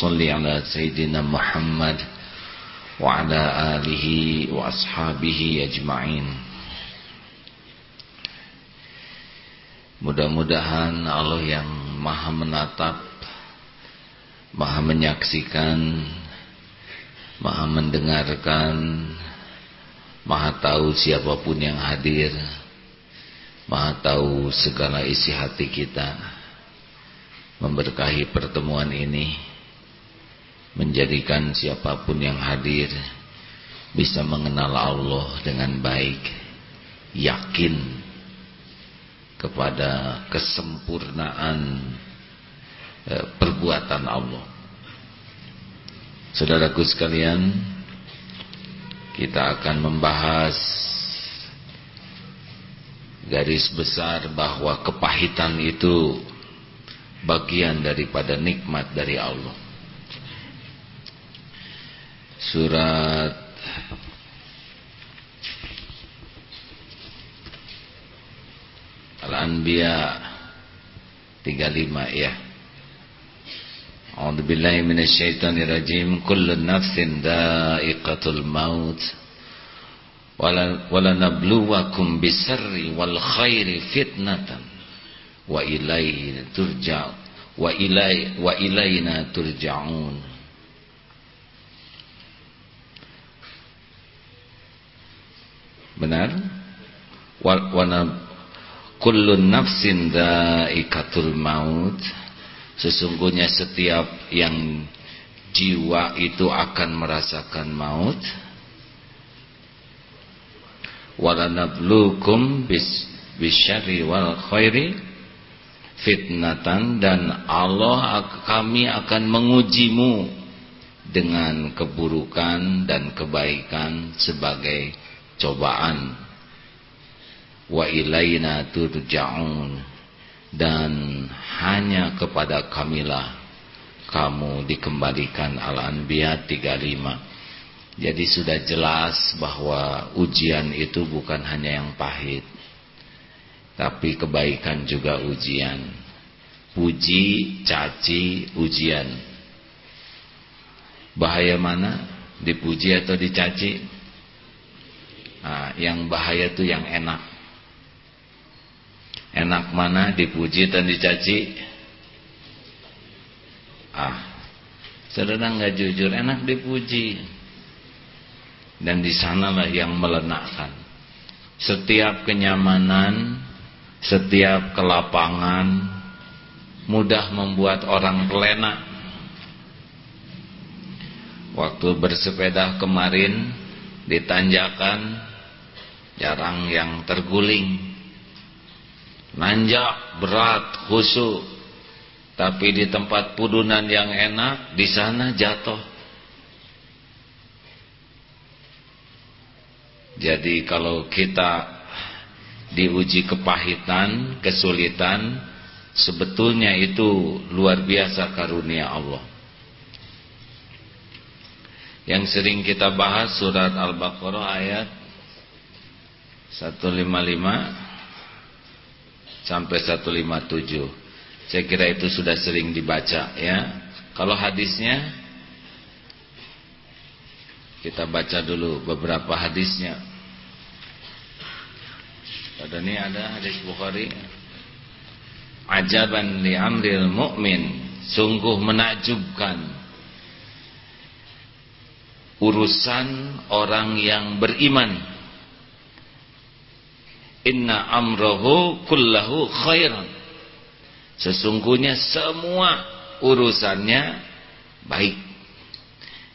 اللهم صل على سيدنا محمد وعلى آله وأصحابه أجمعين Mudah-mudahan Allah yang maha menatap Maha menyaksikan Maha mendengarkan Maha tahu siapapun yang hadir Maha tahu segala isi hati kita Memberkahi pertemuan ini Menjadikan siapa pun yang hadir Bisa mengenal Allah dengan baik Yakin kepada kesempurnaan e, perbuatan Allah. Saudaraku sekalian, kita akan membahas garis besar bahwa kepahitan itu bagian daripada nikmat dari Allah. Surat Al-Anbiya 35 ya. A'udzu billahi minasyaitonir rajim. Kullu nafsin. Benar? Wa, wa kullu nafsin dha'iqatul maut. Sesungguhnya setiap yang jiwa itu akan merasakan maut. Walanablukum bis bisyarri wal khairi fitnatan. Dan Allah kami akan mengujimu dengan keburukan dan kebaikan sebagai cobaan wa ilaina turja'un. Dan hanya kepada kamilah kamu dikembalikan Al-Anbiya 35 jadi sudah jelas bahwa ujian itu bukan hanya yang pahit tapi kebaikan juga ujian. Puji, caci, ujian. Bahaya mana? Dipuji atau dicaci nah, yang bahaya itu yang enak Enak mana dipuji dan dicaci? Ah, saudara nggak jujur, enak dipuji. Dan di sanalah yang melenakkan. Setiap kenyamanan, setiap kelapangan, mudah membuat orang terlena. Waktu bersepeda kemarin ditanjakan, jarang yang terguling nanjak, berat, khusyuk. Tapi di tempat pudunan yang enak, di sana jatuh. Jadi kalau kita diuji kepahitan, kesulitan, sebetulnya itu luar biasa karunia Allah. Yang sering kita bahas surat Al-Baqarah ayat 155 sampai 157. Saya kira itu sudah sering dibaca ya. Kalau hadisnya kita baca dulu beberapa hadisnya. Pada ini ada hadis Bukhari. Ajaban li amril mu'min. Sungguh menakjubkan urusan orang yang beriman Inna amrohu kullahu khairan. Sesungguhnya semua urusannya baik.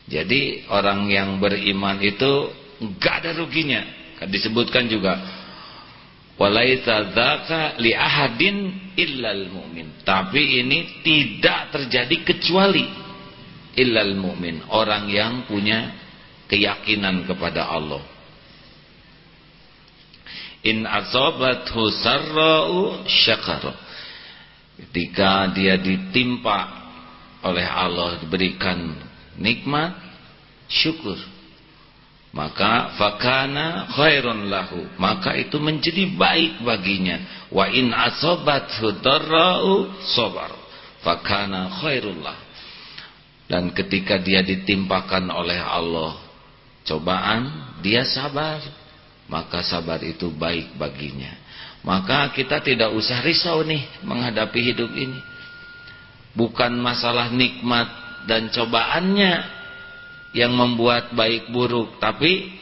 Jadi orang yang beriman itu enggak ada ruginya. Kan disebutkan juga walaita dzaka li ahadin illal mu'min. Tapi ini tidak terjadi kecuali illal mu'min, orang yang punya keyakinan kepada Allah in asabathu sarra'u syakara ketika dia ditimpa oleh Allah diberikan nikmat syukur. Maka fakana khairun lahu. Maka itu menjadi baik baginya. Wa in asabathu darra'u sabar. Fakana khairullah Dan ketika dia ditimpakan oleh Allah cobaan, dia sabar. Maka sabar itu baik baginya. Maka kita tidak usah risau nih menghadapi hidup ini. Bukan masalah nikmat dan cobaannya yang membuat baik buruk, tapi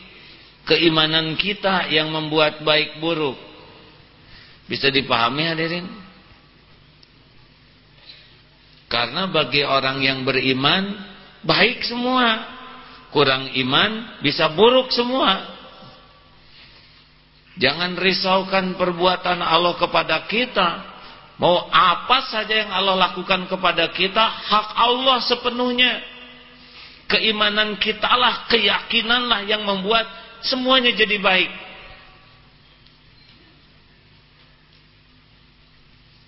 keimanan kita yang membuat baik buruk. Bisa dipahami hadirin? Karena bagi orang yang beriman baik semua. Kurang iman bisa buruk semua. Jangan risaukan perbuatan Allah kepada kita. Mau apa saja yang Allah lakukan kepada kita, hak Allah sepenuhnya. Keimanan kita lah, keyakinanlah yang membuat semuanya jadi baik.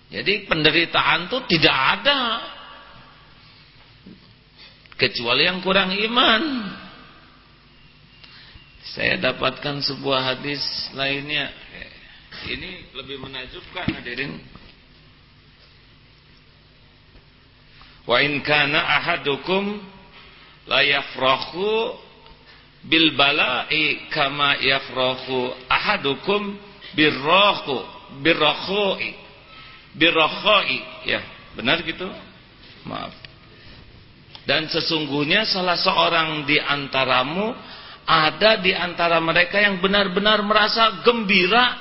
Jadi penderitaan itu tidak ada kecuali yang kurang iman. Saya dapatkan sebuah hadis lainnya. Ini lebih menajubkan hadirin. Wa in kana ahadukum la yafrahu bil bala'i kama yafrahu ahadukum birrahu birrakhoi birrakhoi ya benar gitu maaf dan sesungguhnya salah seorang di antaramu ada di antara mereka yang benar-benar merasa gembira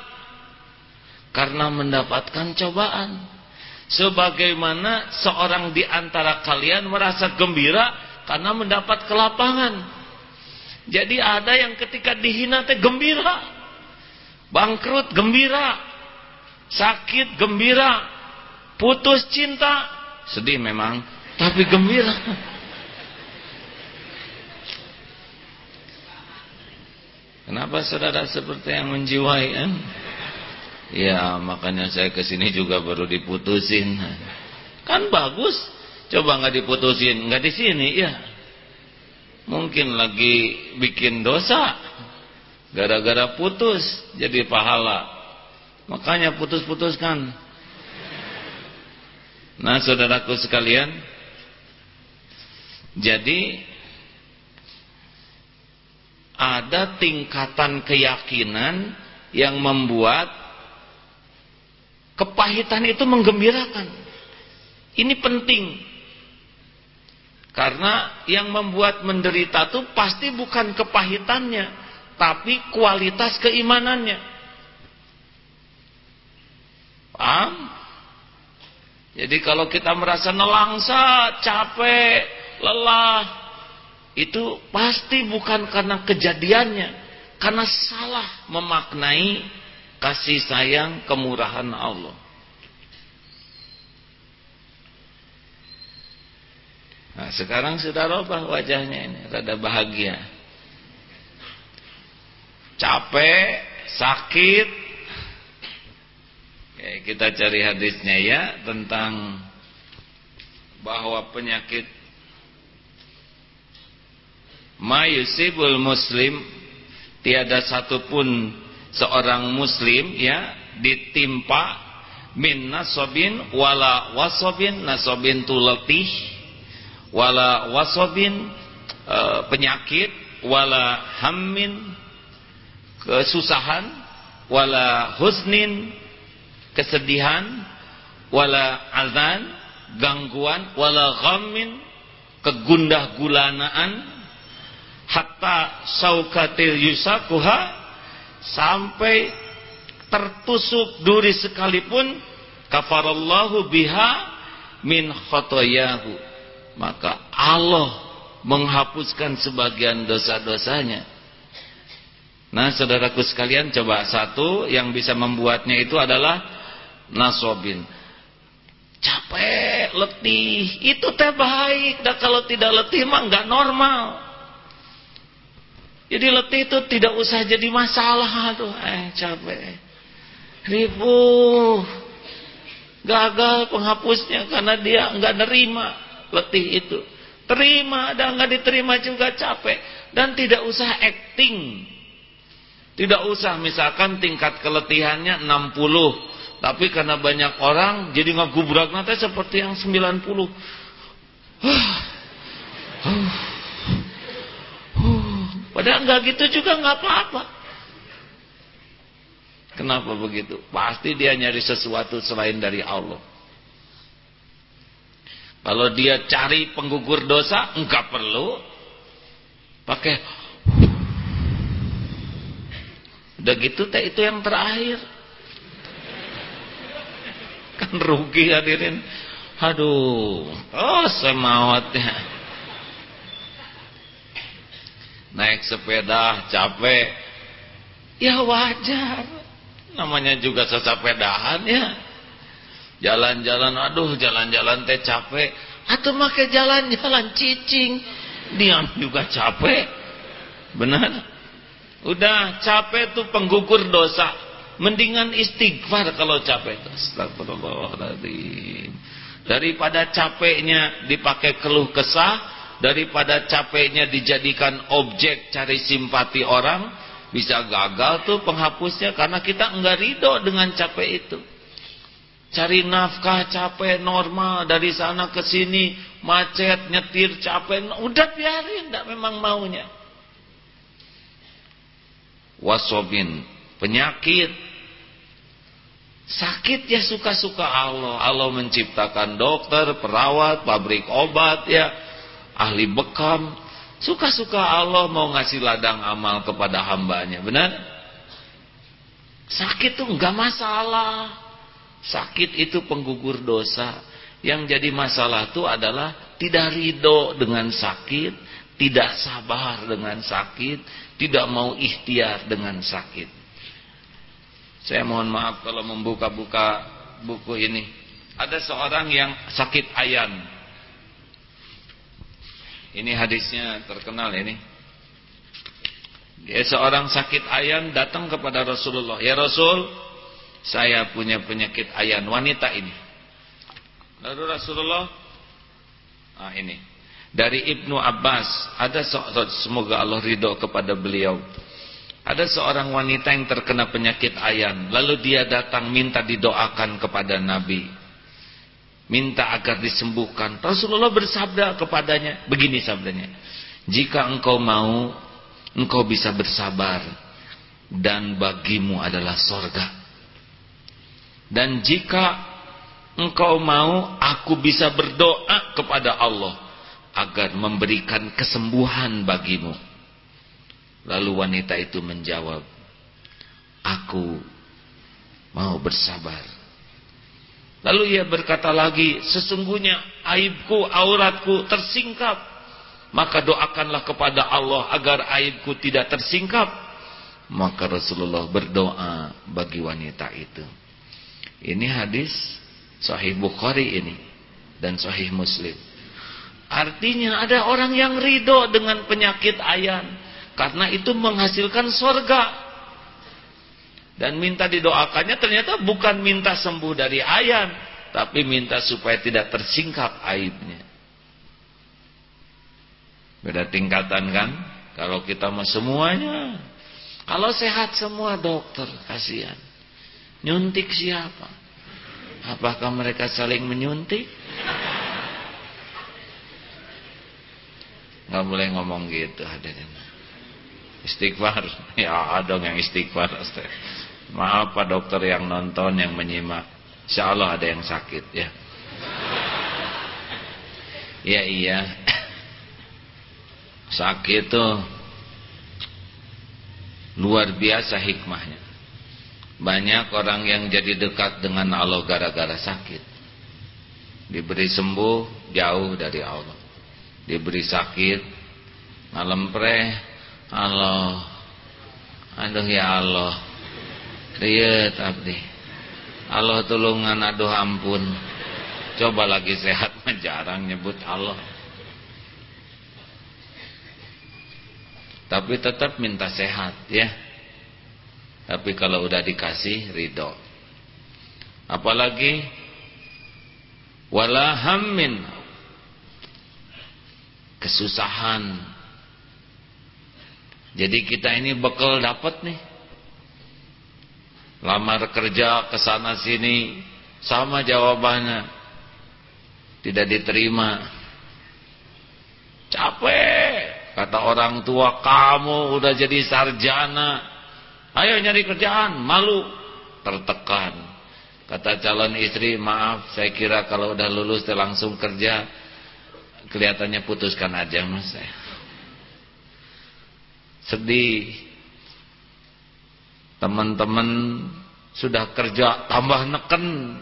karena mendapatkan cobaan. Sebagaimana seorang di antara kalian merasa gembira karena mendapat kelapangan. Jadi ada yang ketika dihina teh gembira. Bangkrut gembira. Sakit gembira. Putus cinta sedih memang, tapi gembira. Kenapa saudara seperti yang menjiwai kan? Ya makanya saya ke sini juga baru diputusin. Kan bagus. Coba nggak diputusin, nggak di sini ya. Mungkin lagi bikin dosa. Gara-gara putus jadi pahala. Makanya putus-putuskan. Nah saudaraku sekalian. Jadi ada tingkatan keyakinan yang membuat kepahitan itu menggembirakan. Ini penting. Karena yang membuat menderita itu pasti bukan kepahitannya, tapi kualitas keimanannya. Paham? Jadi kalau kita merasa nelangsa, capek, lelah, itu pasti bukan karena kejadiannya, karena salah memaknai kasih sayang kemurahan Allah. Nah, sekarang sudah robah wajahnya ini, rada bahagia. Capek, sakit. Ya, kita cari hadisnya ya tentang bahwa penyakit mayusibul muslim tiada satupun seorang muslim ya ditimpa min nasobin wala wasobin nasobin tu letih wala wasobin e, penyakit wala hammin kesusahan wala husnin kesedihan wala azan gangguan wala ghammin kegundah gulanaan hatta saukatil yusakuha sampai tertusuk duri sekalipun kafarallahu biha min khotoyahu maka Allah menghapuskan sebagian dosa-dosanya. Nah saudaraku sekalian coba satu yang bisa membuatnya itu adalah nasobin. Capek letih. Itu teh baik. Dan kalau tidak letih mah nggak normal jadi letih itu tidak usah jadi masalah tuh. Eh capek. Ribu. Gagal penghapusnya karena dia nggak nerima letih itu. Terima dan nggak diterima juga capek dan tidak usah acting. Tidak usah misalkan tingkat keletihannya 60 tapi karena banyak orang jadi ngagubrak nanti seperti yang 90. huh, huh. Padahal nggak gitu juga nggak apa-apa. Kenapa begitu? Pasti dia nyari sesuatu selain dari Allah. Kalau dia cari penggugur dosa enggak perlu. Pakai udah gitu teh itu yang terakhir. Kan rugi hadirin. Aduh oh semawatnya naik sepeda capek. Ya wajar. Namanya juga sesapedahan ya. Jalan-jalan aduh jalan-jalan teh capek. Atau make jalan-jalan cicing diam juga capek. Benar? Udah capek tuh penggugur dosa. Mendingan istighfar kalau capek. Astagfirullahaladzim. Daripada capeknya dipakai keluh kesah, daripada capeknya dijadikan objek cari simpati orang, bisa gagal tuh penghapusnya karena kita enggak ridho dengan capek itu. Cari nafkah capek normal dari sana ke sini, macet, nyetir capek, udah biarin, enggak memang maunya. Wasobin, penyakit, Sakit ya suka-suka Allah. Allah menciptakan dokter, perawat, pabrik obat ya, ahli bekam. Suka-suka Allah mau ngasih ladang amal kepada hambanya. Benar? Sakit tuh enggak masalah. Sakit itu penggugur dosa. Yang jadi masalah itu adalah tidak ridho dengan sakit, tidak sabar dengan sakit, tidak mau ikhtiar dengan sakit. Saya mohon maaf kalau membuka-buka buku ini. Ada seorang yang sakit ayan. Ini hadisnya terkenal ini. Dia seorang sakit ayan datang kepada Rasulullah. Ya Rasul, saya punya penyakit ayan wanita ini. Lalu Rasulullah, ah ini dari Ibnu Abbas. Ada semoga Allah ridho kepada beliau. Ada seorang wanita yang terkena penyakit ayan. Lalu dia datang minta didoakan kepada Nabi. Minta agar disembuhkan. Rasulullah bersabda kepadanya. Begini sabdanya. Jika engkau mau, engkau bisa bersabar. Dan bagimu adalah sorga. Dan jika engkau mau, aku bisa berdoa kepada Allah. Agar memberikan kesembuhan bagimu. Lalu wanita itu menjawab, Aku mau bersabar. Lalu ia berkata lagi, sesungguhnya aibku, auratku tersingkap. Maka doakanlah kepada Allah agar aibku tidak tersingkap. Maka Rasulullah berdoa bagi wanita itu. Ini hadis Sahih Bukhari ini dan Sahih Muslim. Artinya ada orang yang ridho dengan penyakit ayan karena itu menghasilkan sorga. Dan minta didoakannya ternyata bukan minta sembuh dari ayan. Tapi minta supaya tidak tersingkap aibnya. Beda tingkatan kan? Kalau kita mau semuanya. Kalau sehat semua dokter, kasihan. Nyuntik siapa? Apakah mereka saling menyuntik? Gak boleh ngomong gitu hadirin. Istighfar. Ya ada yang istighfar. Maaf Pak dokter yang nonton, yang menyimak. Insya Allah ada yang sakit ya. Iya iya. Sakit tuh luar biasa hikmahnya. Banyak orang yang jadi dekat dengan Allah gara-gara sakit. Diberi sembuh jauh dari Allah. Diberi sakit malam pre Allah aduh ya Allah riet abdi Allah tulungan aduh ampun. Coba lagi sehat jarang nyebut Allah. Tapi tetap minta sehat ya. Tapi kalau udah dikasih ridho. Apalagi wala hammin kesusahan. Jadi kita ini bekal dapat nih. Lamar kerja ke sana sini sama jawabannya. Tidak diterima. Capek. Kata orang tua, kamu udah jadi sarjana. Ayo nyari kerjaan, malu. Tertekan. Kata calon istri, maaf, saya kira kalau udah lulus langsung kerja. Kelihatannya putuskan aja mas saya. Sedih. Teman-teman sudah kerja tambah neken.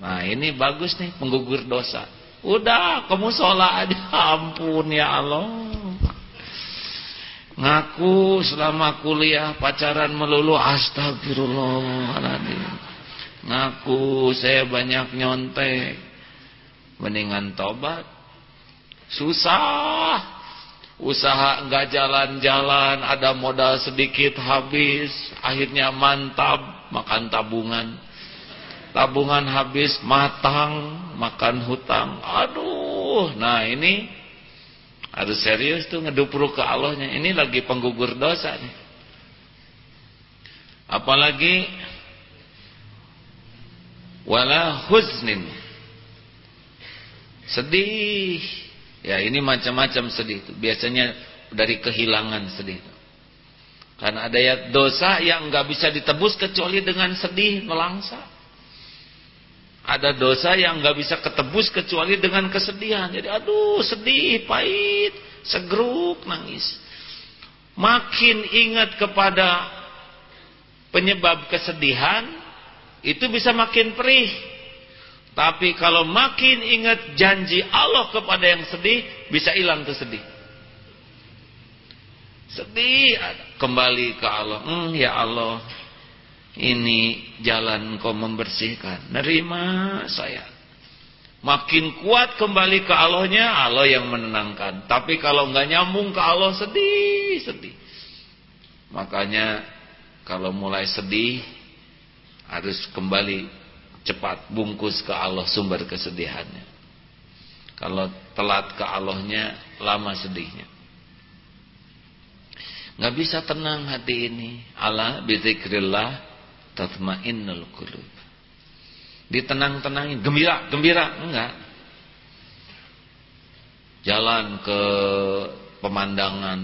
Nah ini bagus nih penggugur dosa. Udah kamu sholat aja ampun ya Allah. Ngaku selama kuliah pacaran melulu astagfirullahaladzim. Ngaku saya banyak nyontek. Mendingan tobat. Susah. Usaha enggak jalan-jalan, ada modal sedikit habis, akhirnya mantap makan tabungan. Tabungan habis matang, makan hutang. Aduh, nah ini harus serius tuh ngedupruk ke Allahnya. Ini lagi penggugur dosa nih. Apalagi wala huznin. Sedih Ya ini macam-macam sedih itu. Biasanya dari kehilangan sedih itu. Karena ada ya dosa yang nggak bisa ditebus kecuali dengan sedih melangsa. Ada dosa yang nggak bisa ketebus kecuali dengan kesedihan. Jadi aduh sedih, pahit, segeruk, nangis. Makin ingat kepada penyebab kesedihan, itu bisa makin perih. Tapi kalau makin ingat janji Allah kepada yang sedih, bisa hilang tuh sedih. Sedih, kembali ke Allah. Hmm, ya Allah, ini jalan kau membersihkan. Nerima saya. Makin kuat kembali ke Allahnya, Allah yang menenangkan. Tapi kalau nggak nyambung ke Allah, sedih, sedih. Makanya kalau mulai sedih, harus kembali cepat bungkus ke Allah sumber kesedihannya. Kalau telat ke Allahnya lama sedihnya. Nggak bisa tenang hati ini. Allah bizikrillah tatmainnul qulub. Ditenang-tenangin, gembira, gembira, enggak. Jalan ke pemandangan,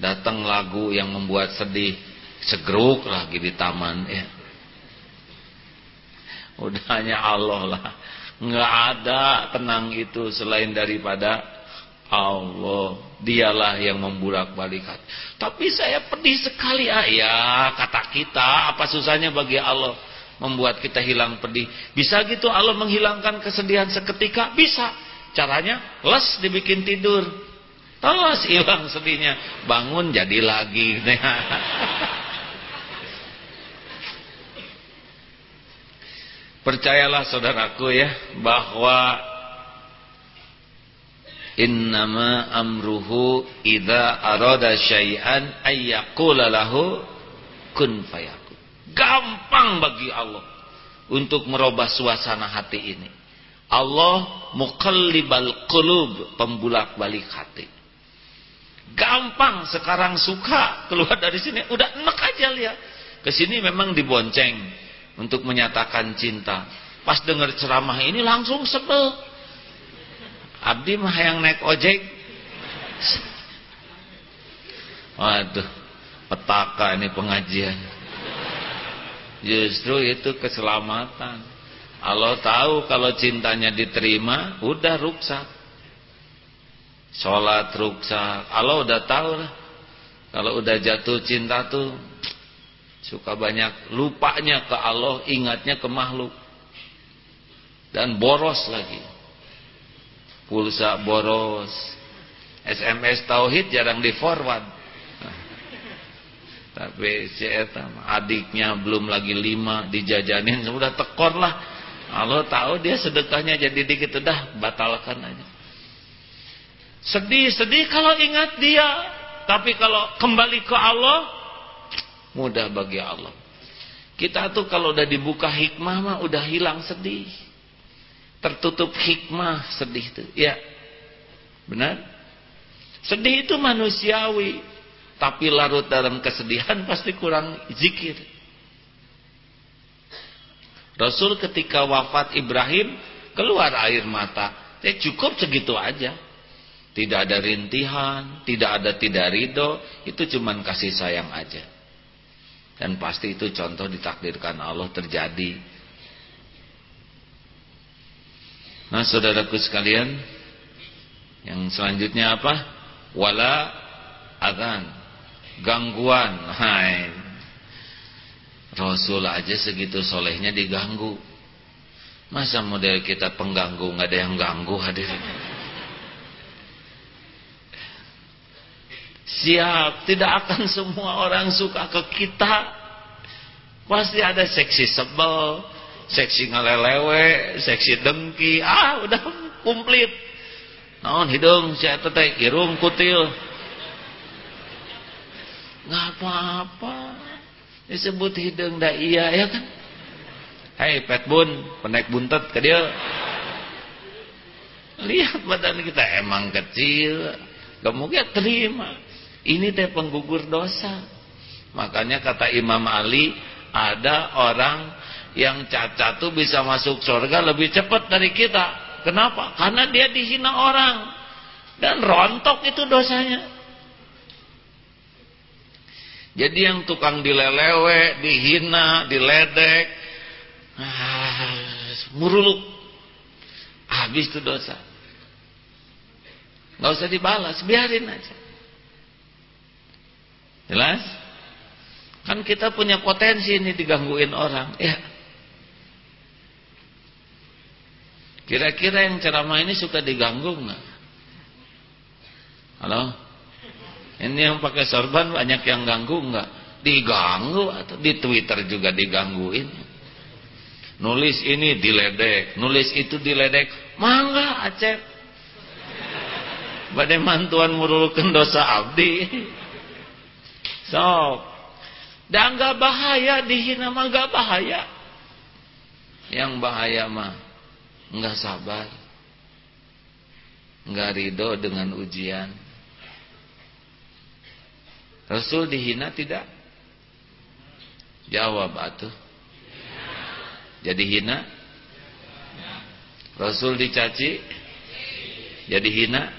datang lagu yang membuat sedih, segeruk lagi di taman ya Udah hanya Allah lah. Nggak ada tenang itu selain daripada Allah. Dialah yang membolak-balik hati. Tapi saya pedih sekali ah ya kata kita apa susahnya bagi Allah membuat kita hilang pedih. Bisa gitu Allah menghilangkan kesedihan seketika? Bisa. Caranya les dibikin tidur. Terus hilang sedihnya. Bangun jadi lagi. Percayalah saudaraku ya bahwa innama amruhu idza arada syai'an ayyaqula lahu kun fayakun. Gampang bagi Allah untuk merubah suasana hati ini. Allah muqallibal qulub, pembulak-balik hati. Gampang sekarang suka keluar dari sini udah enak aja lihat. Ke sini memang dibonceng untuk menyatakan cinta. Pas dengar ceramah ini langsung sebel. Abdi mah yang naik ojek. Waduh, petaka ini pengajian. Justru itu keselamatan. Allah tahu kalau cintanya diterima, udah ruksak. Sholat ruksak. Allah udah tahu lah. Kalau udah jatuh cinta tuh Suka banyak lupanya ke Allah, ingatnya ke makhluk. Dan boros lagi. Pulsa boros. SMS tauhid jarang di forward. Tapi si Eta adiknya belum lagi lima dijajanin sudah tekor lah. Allah tahu dia sedekahnya jadi dikit udah batalkan aja. Sedih-sedih kalau ingat dia, tapi kalau kembali ke Allah mudah bagi Allah. Kita tuh kalau udah dibuka hikmah mah udah hilang sedih. Tertutup hikmah sedih itu. Ya. Benar? Sedih itu manusiawi. Tapi larut dalam kesedihan pasti kurang zikir. Rasul ketika wafat Ibrahim keluar air mata. Ya cukup segitu aja. tidak ada rintihan, tidak ada tidak ridho, itu cuman kasih sayang aja. Dan pasti itu contoh ditakdirkan Allah terjadi. Nah saudaraku sekalian, yang selanjutnya apa? Wala agan, gangguan. Hai. Rasul aja segitu solehnya diganggu. Masa model kita pengganggu nggak ada yang ganggu hadirin? Siap, tidak akan semua orang suka ke kita. Pasti ada seksi sebel, seksi ngelelewe, seksi dengki. Ah, udah komplit. Naon hidung saya teh irung kutil. Nggak apa-apa. Disebut hidung dah iya ya kan? Hei petbun, penaik buntet ke dia. Lihat badan kita emang kecil. Mungkin terima. Ini teh penggugur dosa. Makanya kata Imam Ali, ada orang yang cacat tuh bisa masuk surga lebih cepat dari kita. Kenapa? Karena dia dihina orang. Dan rontok itu dosanya. Jadi yang tukang dilelewe, dihina, diledek, ah, muruluk. Habis itu dosa. Gak usah dibalas, biarin aja. Jelas? Kan kita punya potensi ini digangguin orang. Ya. Kira-kira yang ceramah ini suka diganggu nggak? Halo? Ini yang pakai sorban banyak yang ganggu nggak? Diganggu atau di Twitter juga digangguin. Nulis ini diledek, nulis itu diledek. Mangga acep. Badai mantuan murulkan dosa abdi. Sok. Dan gak bahaya dihina mah gak bahaya. Yang bahaya mah nggak sabar. nggak ridho dengan ujian. Rasul dihina tidak? Jawab atuh. Jadi hina? Rasul dicaci? Jadi hina?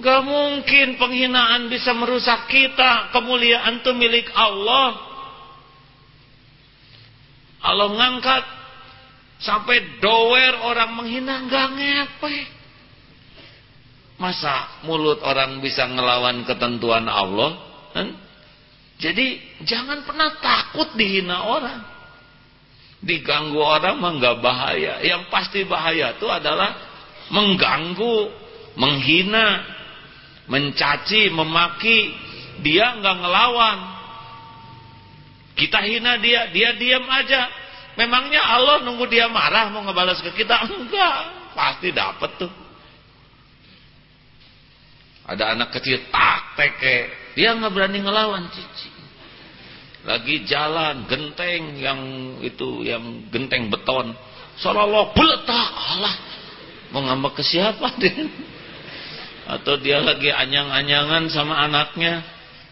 Gak mungkin penghinaan bisa merusak kita. Kemuliaan itu milik Allah. Allah ngangkat sampai doer orang menghina gak ngepek. Masa mulut orang bisa ngelawan ketentuan Allah? Kan? Jadi jangan pernah takut dihina orang. Diganggu orang mah gak bahaya. Yang pasti bahaya itu adalah mengganggu, menghina, mencaci, memaki, dia nggak ngelawan. Kita hina dia, dia diam aja. Memangnya Allah nunggu dia marah mau ngebalas ke kita? Enggak, pasti dapat tuh. Ada anak kecil tak teke, dia nggak berani ngelawan cici. Lagi jalan genteng yang itu yang genteng beton, seolah-olah beletak Allah mau ngambek ke siapa dia? Atau dia lagi anyang-anyangan sama anaknya.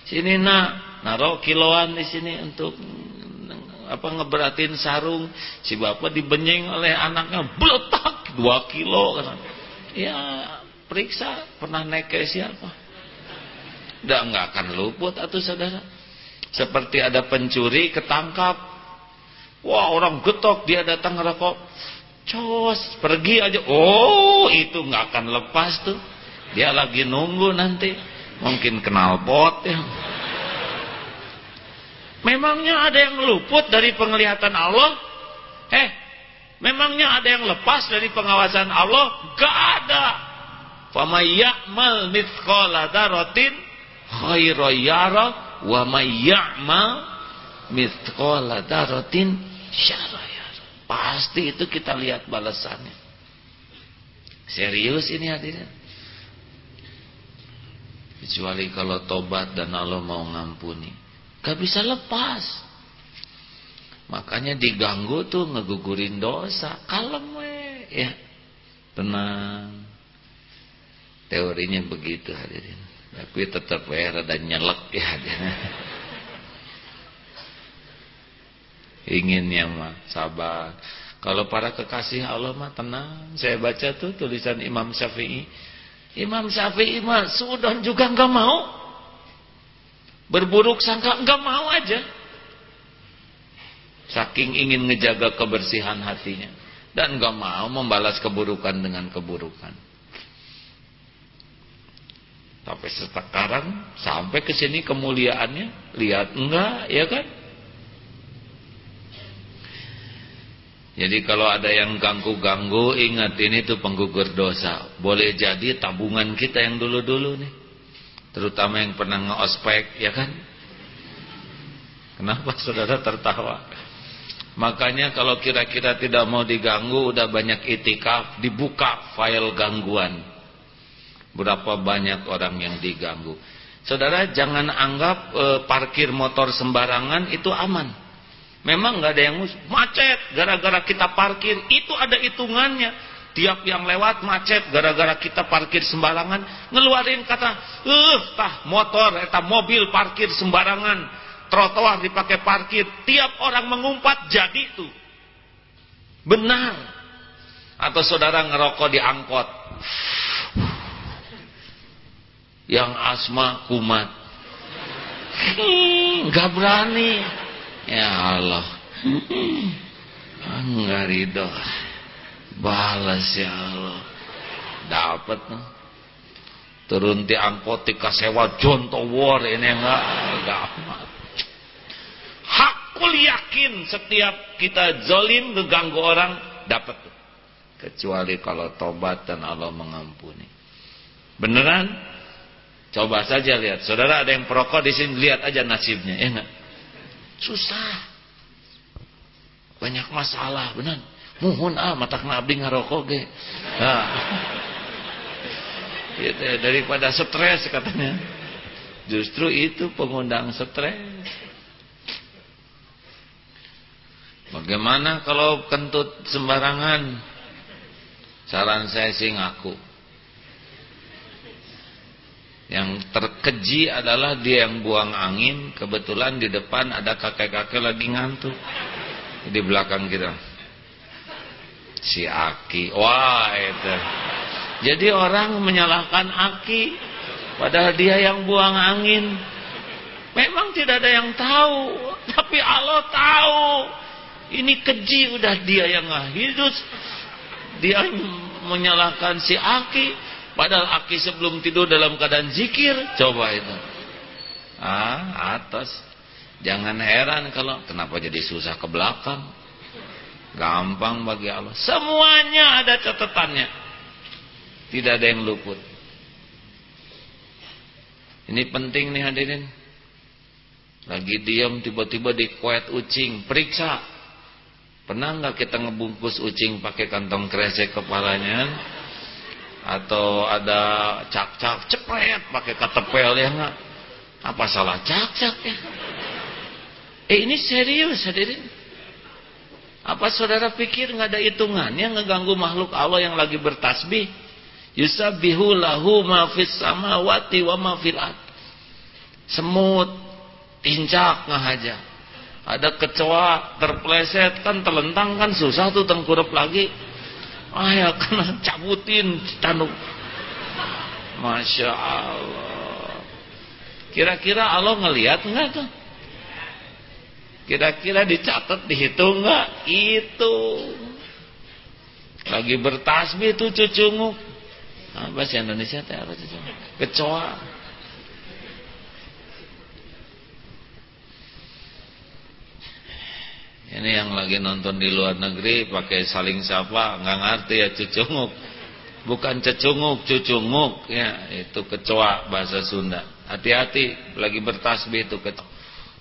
Sini nak. Naruh kiloan di sini untuk apa ngeberatin sarung. Si bapak dibenyeng oleh anaknya beletak dua kilo ya periksa pernah naik ke siapa? Udah nggak akan luput atau saudara. Seperti ada pencuri ketangkap. Wah orang getok dia datang ngerokok. Cos pergi aja. Oh itu nggak akan lepas tuh dia lagi nunggu nanti. Mungkin kenal pot ya. Memangnya ada yang luput dari penglihatan Allah? Eh, memangnya ada yang lepas dari pengawasan Allah? Gak ada. Famay ya'mal mithqala dzarratin khairan yara wa ya'mal mithqala dzarratin Pasti itu kita lihat balasannya. Serius ini hadirin. Kecuali kalau tobat dan Allah mau ngampuni. Gak bisa lepas. Makanya diganggu tuh ngegugurin dosa. Kalem we. Ya. Tenang. Teorinya begitu hadirin. Tapi tetap we rada nyelek ya hadirin. Inginnya mah sabar. Kalau para kekasih Allah mah tenang. Saya baca tuh tulisan Imam Syafi'i. Imam Syafi'i mah sudah juga enggak mau. Berburuk sangka enggak mau aja. Saking ingin ngejaga kebersihan hatinya dan enggak mau membalas keburukan dengan keburukan. Tapi sekarang sampai ke sini kemuliaannya lihat enggak ya kan? Jadi kalau ada yang ganggu-ganggu ingat ini tuh penggugur dosa. Boleh jadi tabungan kita yang dulu-dulu nih. Terutama yang pernah nge-ospek ya kan? Kenapa saudara tertawa? Makanya kalau kira-kira tidak mau diganggu udah banyak itikaf dibuka file gangguan. Berapa banyak orang yang diganggu. Saudara jangan anggap e, parkir motor sembarangan itu aman. Memang nggak ada yang macet gara-gara kita parkir itu ada hitungannya. Tiap yang lewat macet gara-gara kita parkir sembarangan, ngeluarin kata, "Eh, tah motor eta mobil parkir sembarangan, trotoar dipakai parkir." Tiap orang mengumpat jadi itu. Benar. Atau saudara ngerokok di angkot. Yang asma kumat. Nggak berani Ya Allah. Enggak ridho. Balas ya Allah. Dapat no. Turun di angkot tika sewa John Tower ini enggak enggak Hakul yakin setiap kita zolim ngeganggu orang dapat kecuali kalau tobat dan Allah mengampuni. Beneran? Coba saja lihat. Saudara ada yang perokok di sini lihat aja nasibnya, ya enggak? Susah. Banyak masalah, benar. Mohon ah matak abdi ngarokok ge. Nah. Gitu, daripada stres katanya. Justru itu pengundang stres. Bagaimana kalau kentut sembarangan? Saran saya sih ngaku. Yang terkeji adalah dia yang buang angin, kebetulan di depan ada kakek-kakek lagi ngantuk. Di belakang kita. Si Aki. Wah, itu. Jadi orang menyalahkan Aki padahal dia yang buang angin. Memang tidak ada yang tahu, tapi Allah tahu. Ini keji udah dia yang ngahidus. Dia menyalahkan si Aki Padahal aki sebelum tidur dalam keadaan zikir. Coba itu. Ah, atas. Jangan heran kalau kenapa jadi susah ke belakang. Gampang bagi Allah. Semuanya ada catatannya. Tidak ada yang luput. Ini penting nih hadirin. Lagi diam tiba-tiba dikuet ucing. Periksa. Pernah nggak kita ngebungkus ucing pakai kantong kresek kepalanya? Atau ada cak-cak cepet pakai ketepel ya enggak? Apa salah cak-cak ya? Eh ini serius hadirin. Apa saudara pikir nggak ada hitungannya ngeganggu makhluk Allah yang lagi bertasbih? Yusabbihu lahu ma fis samawati wa ma fil semut tincak ngahaja ada kecoa terpleset kan telentang kan susah tuh tengkurap lagi ayah kena cabutin tanduk Masya Allah. Kira-kira Allah ngelihat enggak tuh? Kira-kira dicatat dihitung enggak itu. Lagi bertasbih tuh cucunguk apa sih Indonesia teh cucunguk kecoa Ini yang lagi nonton di luar negeri pakai saling sapa, nggak ngerti ya cucunguk. Bukan cecunguk, cucunguk ya, itu kecoa bahasa Sunda. Hati-hati lagi bertasbih itu kecoa.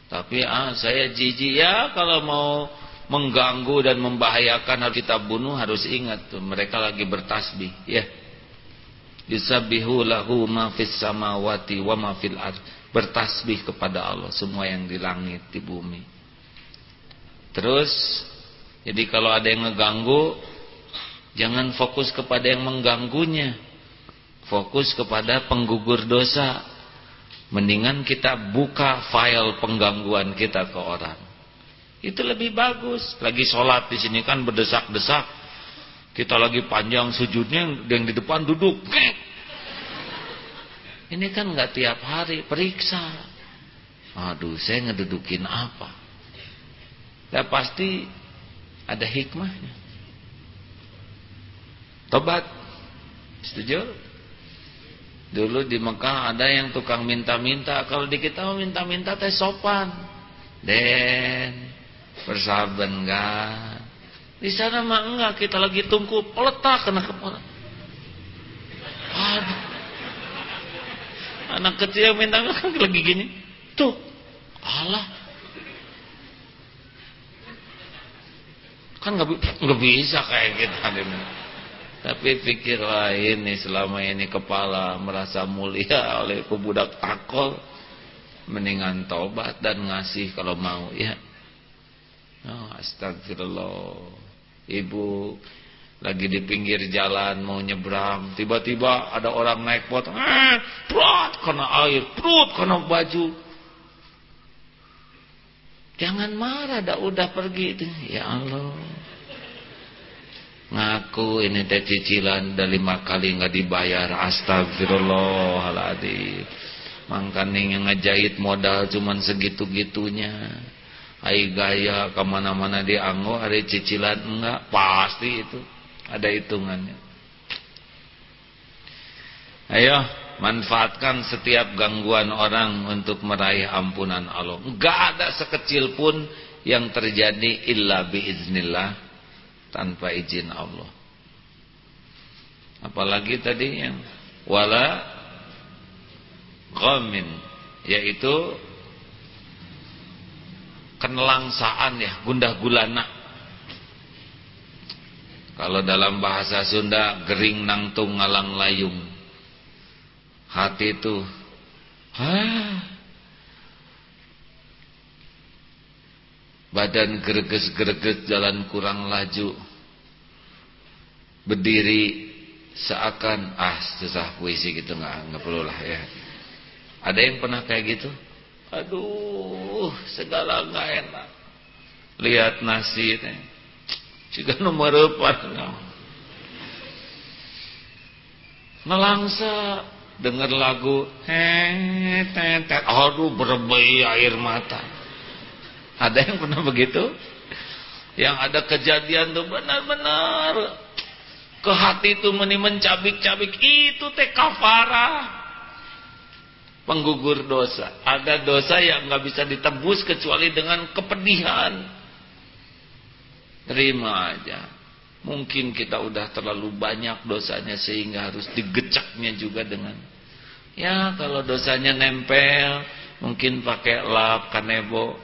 Tapi ah saya jijik ya kalau mau mengganggu dan membahayakan harus kita bunuh harus ingat tuh mereka lagi bertasbih ya. Yusabbihu lahu ma fis samawati wa ma fil ard. Bertasbih kepada Allah semua yang di langit di bumi. Terus jadi kalau ada yang ngeganggu jangan fokus kepada yang mengganggunya. Fokus kepada penggugur dosa. Mendingan kita buka file penggangguan kita ke orang. Itu lebih bagus. Lagi sholat di sini kan berdesak-desak. Kita lagi panjang sujudnya, yang di depan duduk. Ini kan nggak tiap hari, periksa. Aduh, saya ngedudukin apa? Ya pasti ada hikmahnya. Tobat. Setuju? Dulu di Mekah ada yang tukang minta-minta. Kalau di kita minta-minta teh sopan. Den, bersahabat enggak? Di sana mah enggak, kita lagi tungku peletak kena kepala. Aduh. Anak kecil minta kan lagi gini. Tuh. Allah. Kan nggak bisa kayak kita gitu. Tapi pikir lain nih selama ini kepala merasa mulia oleh pebudak takol. Mendingan tobat dan ngasih kalau mau ya. Oh, astagfirullah. Ibu lagi di pinggir jalan mau nyebrang. Tiba-tiba ada orang naik bot. Eh, perut kena air. Perut kena baju. Jangan marah dah udah pergi. Ya Allah. Ngaku ini teh cicilan udah lima kali nggak dibayar. Astagfirullahaladzim. Mangkaning yang ngejahit modal cuman segitu gitunya ai gaya ke mana-mana dianggo ada cicilan enggak? Pasti itu. Ada hitungannya. Ayo manfaatkan setiap gangguan orang untuk meraih ampunan Allah enggak ada sekecil pun yang terjadi illa biiznillah tanpa izin Allah. Apalagi tadi yang wala ghamin yaitu kenelangsaan ya, gundah gulana. Kalau dalam bahasa Sunda gering nangtung ngalang layung. Hati itu ha badan greges-greges jalan kurang laju. Berdiri seakan ah susah puisi gitu nggak nggak perlu lah ya. Ada yang pernah kayak gitu? Aduh segala nggak enak. Lihat nasi juga nomor empat nelangsa dengar lagu hehehe aduh berbayi air mata ada yang pernah begitu? Yang ada kejadian tuh benar-benar ke hati itu meni mencabik-cabik itu teh kafara penggugur dosa. Ada dosa yang nggak bisa ditebus kecuali dengan kepedihan. Terima aja. Mungkin kita udah terlalu banyak dosanya sehingga harus digecaknya juga dengan ya kalau dosanya nempel mungkin pakai lap kanebo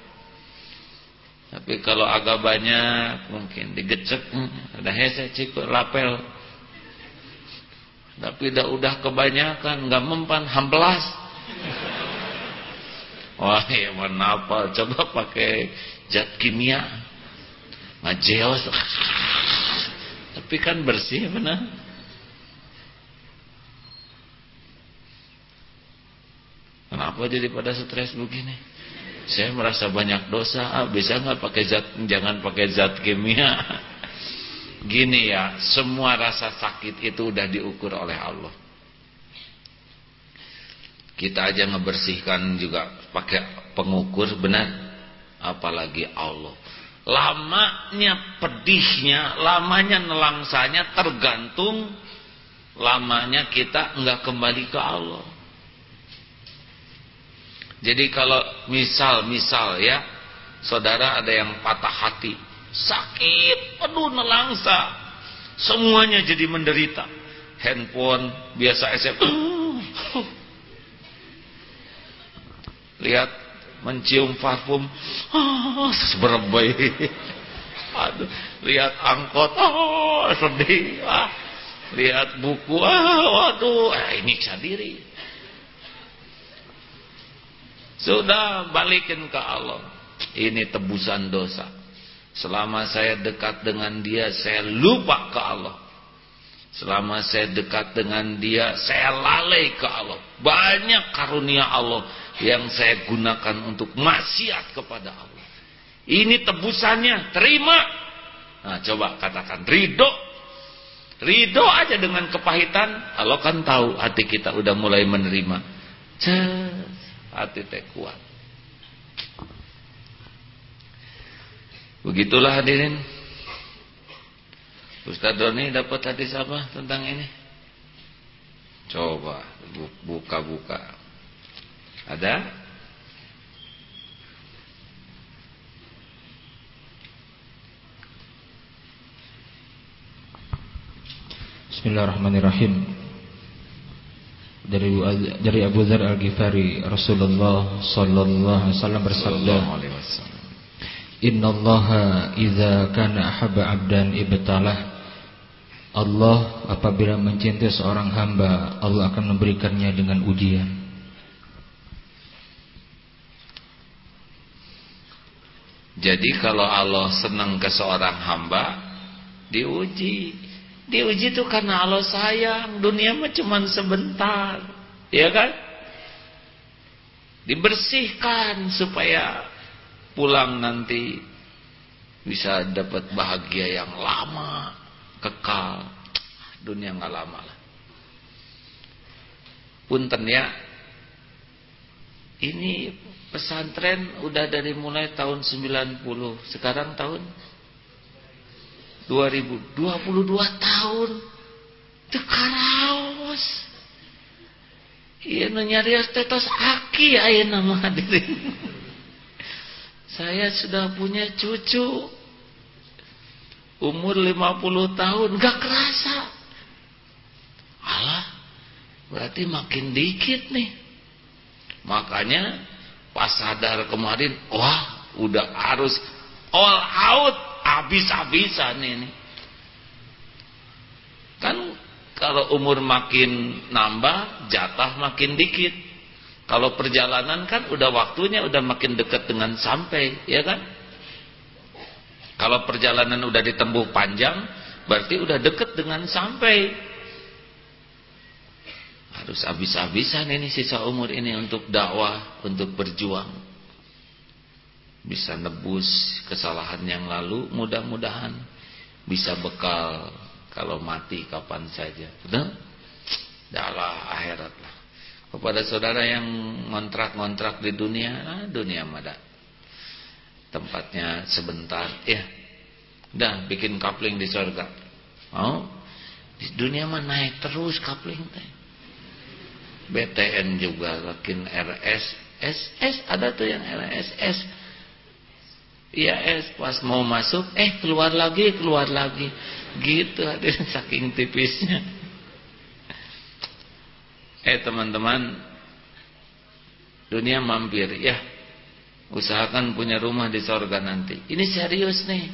tapi kalau agak banyak mungkin digecek ada hese cikgu lapel. Tapi udah udah kebanyakan nggak mempan hampelas. Wah, ya mana apa? Coba pakai zat kimia. Majeos. Tapi kan bersih benar. Kenapa jadi pada stres begini? saya merasa banyak dosa. Ah, bisa nggak pakai zat? Jangan pakai zat kimia. Gini ya semua rasa sakit itu udah diukur oleh Allah. Kita aja ngebersihkan juga pakai pengukur benar. Apalagi Allah lamanya pedihnya lamanya nelangsanya tergantung lamanya kita nggak kembali ke Allah jadi kalau misal-misal ya, saudara ada yang patah hati, sakit, penuh nelangsa, semuanya jadi menderita. Handphone biasa SM, lihat mencium parfum, oh, berbaik. Aduh, lihat angkot, oh sedih. Ah, lihat buku, ah, waduh, eh, ini diri. Sudah balikin ke Allah. Ini tebusan dosa. Selama saya dekat dengan dia, saya lupa ke Allah. Selama saya dekat dengan dia, saya lalai ke Allah. Banyak karunia Allah yang saya gunakan untuk maksiat kepada Allah. Ini tebusannya, terima. Nah, coba katakan ridho. Ridho aja dengan kepahitan. Allah kan tahu hati kita udah mulai menerima. Cez, hati teh kuat. Begitulah hadirin. Ustaz Doni dapat hadis apa tentang ini? Coba buka-buka. Ada? Bismillahirrahmanirrahim. Dari dari Abu Dzar Al-Ghifari Rasulullah sallallahu alaihi wasallam bersabda Inna Allah idza kana ahabba 'abdan ibtalah Allah apabila mencintai seorang hamba Allah akan memberikannya dengan ujian Jadi kalau Allah senang ke seorang hamba diuji Diuji itu karena Allah sayang. Dunia mah cuma sebentar. Ya kan? Dibersihkan supaya pulang nanti bisa dapat bahagia yang lama, kekal. Dunia nggak lama lah. Punten ya. Ini pesantren udah dari mulai tahun 90. Sekarang tahun 2022 tahun. Tekaraos iya nyarios tetos aki aya nama hadirin. Saya sudah punya cucu. Umur 50 tahun. Gak kerasa. Allah berarti makin dikit nih. Makanya pas sadar kemarin wah udah harus all out habis-habisan ini. Kan kalau umur makin nambah, jatah makin dikit. Kalau perjalanan kan udah waktunya udah makin dekat dengan sampai, ya kan? Kalau perjalanan udah ditempuh panjang, berarti udah dekat dengan sampai. Harus habis-habisan ini sisa umur ini untuk dakwah, untuk berjuang. Bisa nebus kesalahan yang lalu mudah-mudahan bisa bekal kalau mati kapan saja. Betul? dalah akhirat lah. Kepada saudara yang ngontrak-ngontrak di dunia ah, dunia mada. Tempatnya sebentar ya. Dah bikin kapling di surga mau? Di dunia mah naik terus kapling teh BTN juga makin RS SS ada tuh yang RSS Iya es pas mau masuk eh keluar lagi keluar lagi. Gitu hadirin saking tipisnya. Eh teman-teman dunia mampir ya. Usahakan punya rumah di sorga nanti. Ini serius nih.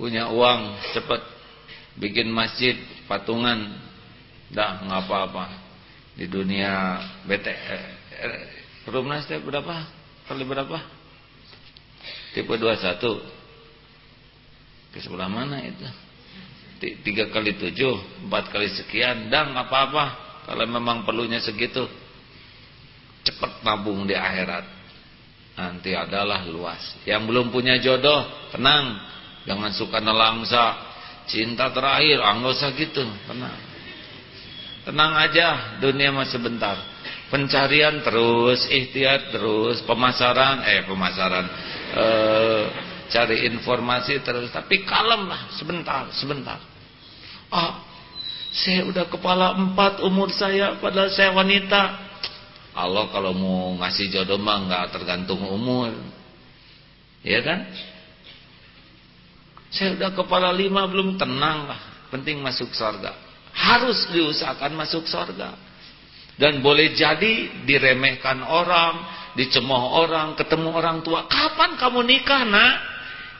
Punya uang cepet bikin masjid patungan. Dah nggak apa-apa. Di dunia BTN Perumnas tipe berapa? Kali berapa? Tipe 21 Ke sebelah mana itu? Tiga kali tujuh Empat kali sekian. Dan apa-apa. Kalau memang perlunya segitu Cepat nabung di akhirat. Nanti adalah luas. Yang belum punya jodoh Tenang. Jangan suka nelangsa Cinta terakhir Enggak usah gitu Tenang Tenang aja Dunia masih sebentar pencarian terus, ikhtiar terus, pemasaran, eh pemasaran, eh, cari informasi terus, tapi kalem lah, sebentar, sebentar. Ah, saya udah kepala empat umur saya, padahal saya wanita. Allah kalau mau ngasih jodoh mah nggak tergantung umur, ya kan? Saya udah kepala lima belum tenang lah, penting masuk surga. Harus diusahakan masuk surga. Dan boleh jadi diremehkan orang, dicemooh orang, ketemu orang tua. Kapan kamu nikah nak?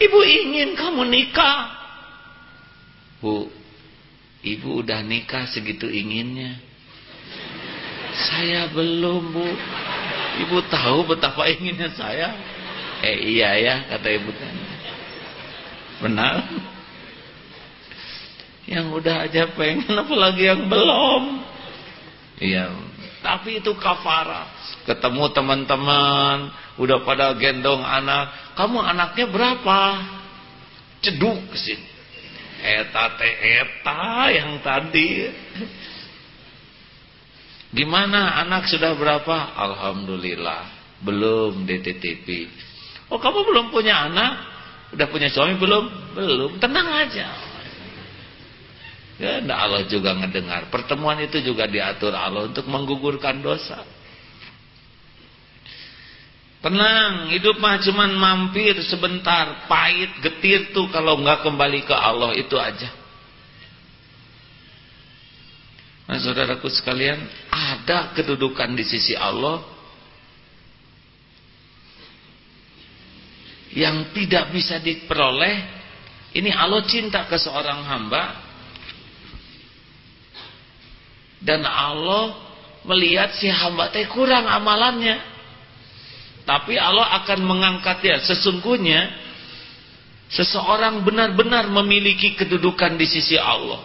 Ibu ingin kamu nikah. Bu, ibu udah nikah segitu inginnya. Saya belum bu. Ibu tahu betapa inginnya saya. Eh iya ya kata ibu Benar. Yang udah aja pengen apalagi yang belum. Iya, tapi itu kafara. ketemu teman-teman udah pada gendong anak. Kamu anaknya berapa? Ceduk sih eta teh eta yang tadi. Gimana? Anak sudah berapa? Alhamdulillah. Belum DTTP oh kamu belum punya anak udah punya suami belum? Belum. Tenang aja. Ya Allah juga ngedengar. Pertemuan itu juga diatur Allah untuk menggugurkan dosa. Tenang, hidup mah cuman mampir sebentar, pahit, getir tuh kalau nggak kembali ke Allah itu aja. Nah, saudaraku sekalian, ada kedudukan di sisi Allah yang tidak bisa diperoleh. Ini Allah cinta ke seorang hamba dan Allah melihat si hamba teh kurang amalannya. Tapi Allah akan mengangkat dia. Sesungguhnya seseorang benar-benar memiliki kedudukan di sisi Allah.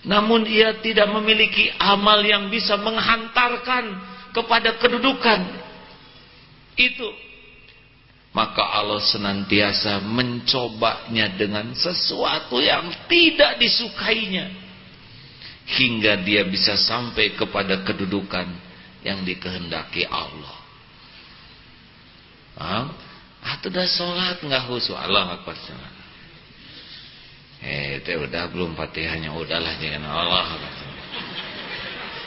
Namun ia tidak memiliki amal yang bisa menghantarkan kepada kedudukan itu. Maka Allah senantiasa mencobanya dengan sesuatu yang tidak disukainya. Hingga dia bisa sampai kepada kedudukan yang dikehendaki Allah. Paham? Atau udah sholat nggak khusyuk Allah akbar. Eh, itu udah belum fatihahnya udahlah jangan Allah.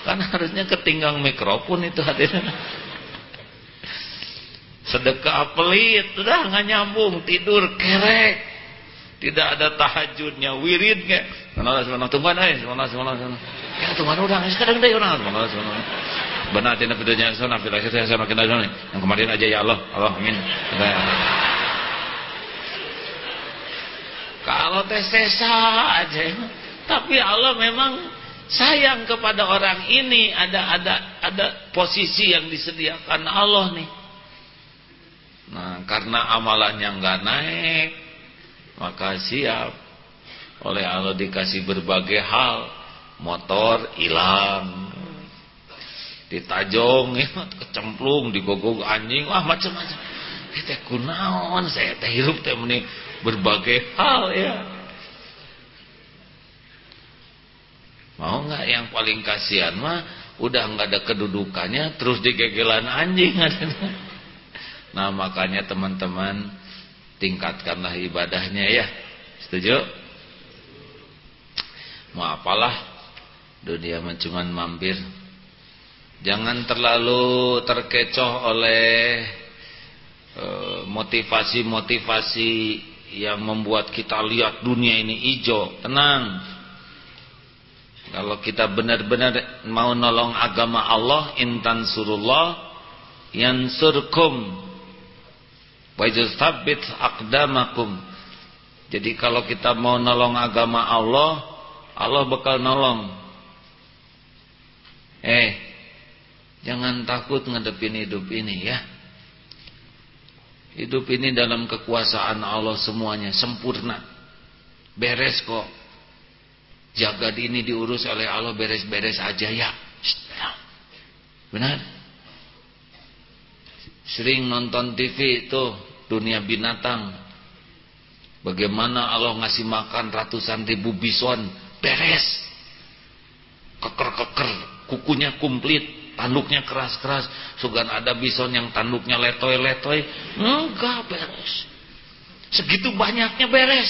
Kan harusnya ketinggang mikrofon itu hadirin. Sedekah pelit, udah nggak nyambung, tidur kerek. Tidak ada tahajudnya, wirid kayak. Mana mana tungguan eh, mana mana mana. Ya tungguan udah, sekarang deh orang, mana mana. Benar tidak bedanya sana fil akhirati hasanah kita Yang kemarin aja ya Allah. Allah amin. Kalau tes sesa aja. Tapi Allah memang sayang kepada orang ini ada ada ada posisi yang disediakan Allah nih. Nah, karena amalannya nggak naik, maka siap. Oleh Allah dikasih berbagai hal. Motor hilang, ditajong kecemplung digogok anjing. Wah macam-macam. Kita kunaon saya teh hirup teh meni berbagai hal ya. Mau nggak yang paling kasihan mah udah nggak ada kedudukannya terus digegelan anjing nah makanya teman-teman tingkatkanlah ibadahnya ya. Setuju? Mau apalah? Dunia cuma mampir. Jangan terlalu terkecoh oleh eh, motivasi-motivasi yang membuat kita lihat dunia ini hijau. Tenang. Kalau kita benar-benar mau nolong agama Allah, intan surullah yansurkum wa yuthabbit aqdamakum. Jadi kalau kita mau nolong agama Allah, Allah bakal nolong. Eh, Jangan takut ngadepin hidup ini ya. Hidup ini dalam kekuasaan Allah semuanya sempurna. Beres kok. Jaga ini diurus oleh Allah beres-beres aja ya. Benar? Sering nonton TV itu dunia binatang. Bagaimana Allah ngasih makan ratusan ribu bison. Beres. Keker-keker. Kukunya komplit tanduknya keras-keras sugan ada bison yang tanduknya letoy-letoy enggak beres segitu banyaknya beres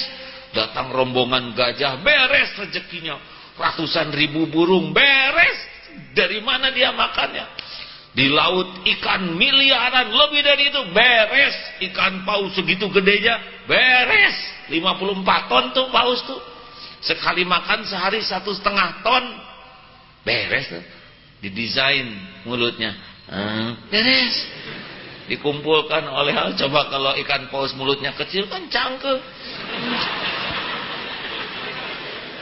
datang rombongan gajah beres rezekinya ratusan ribu burung beres dari mana dia makannya di laut ikan miliaran. Lebih dari itu beres. Ikan paus segitu gedenya beres. 54 ton tuh paus tuh. Sekali makan sehari satu setengah ton. Beres tuh. Didesain mulutnya. Hmm, beres. Dikumpulkan oleh coba kalau ikan paus mulutnya kecil kan cangke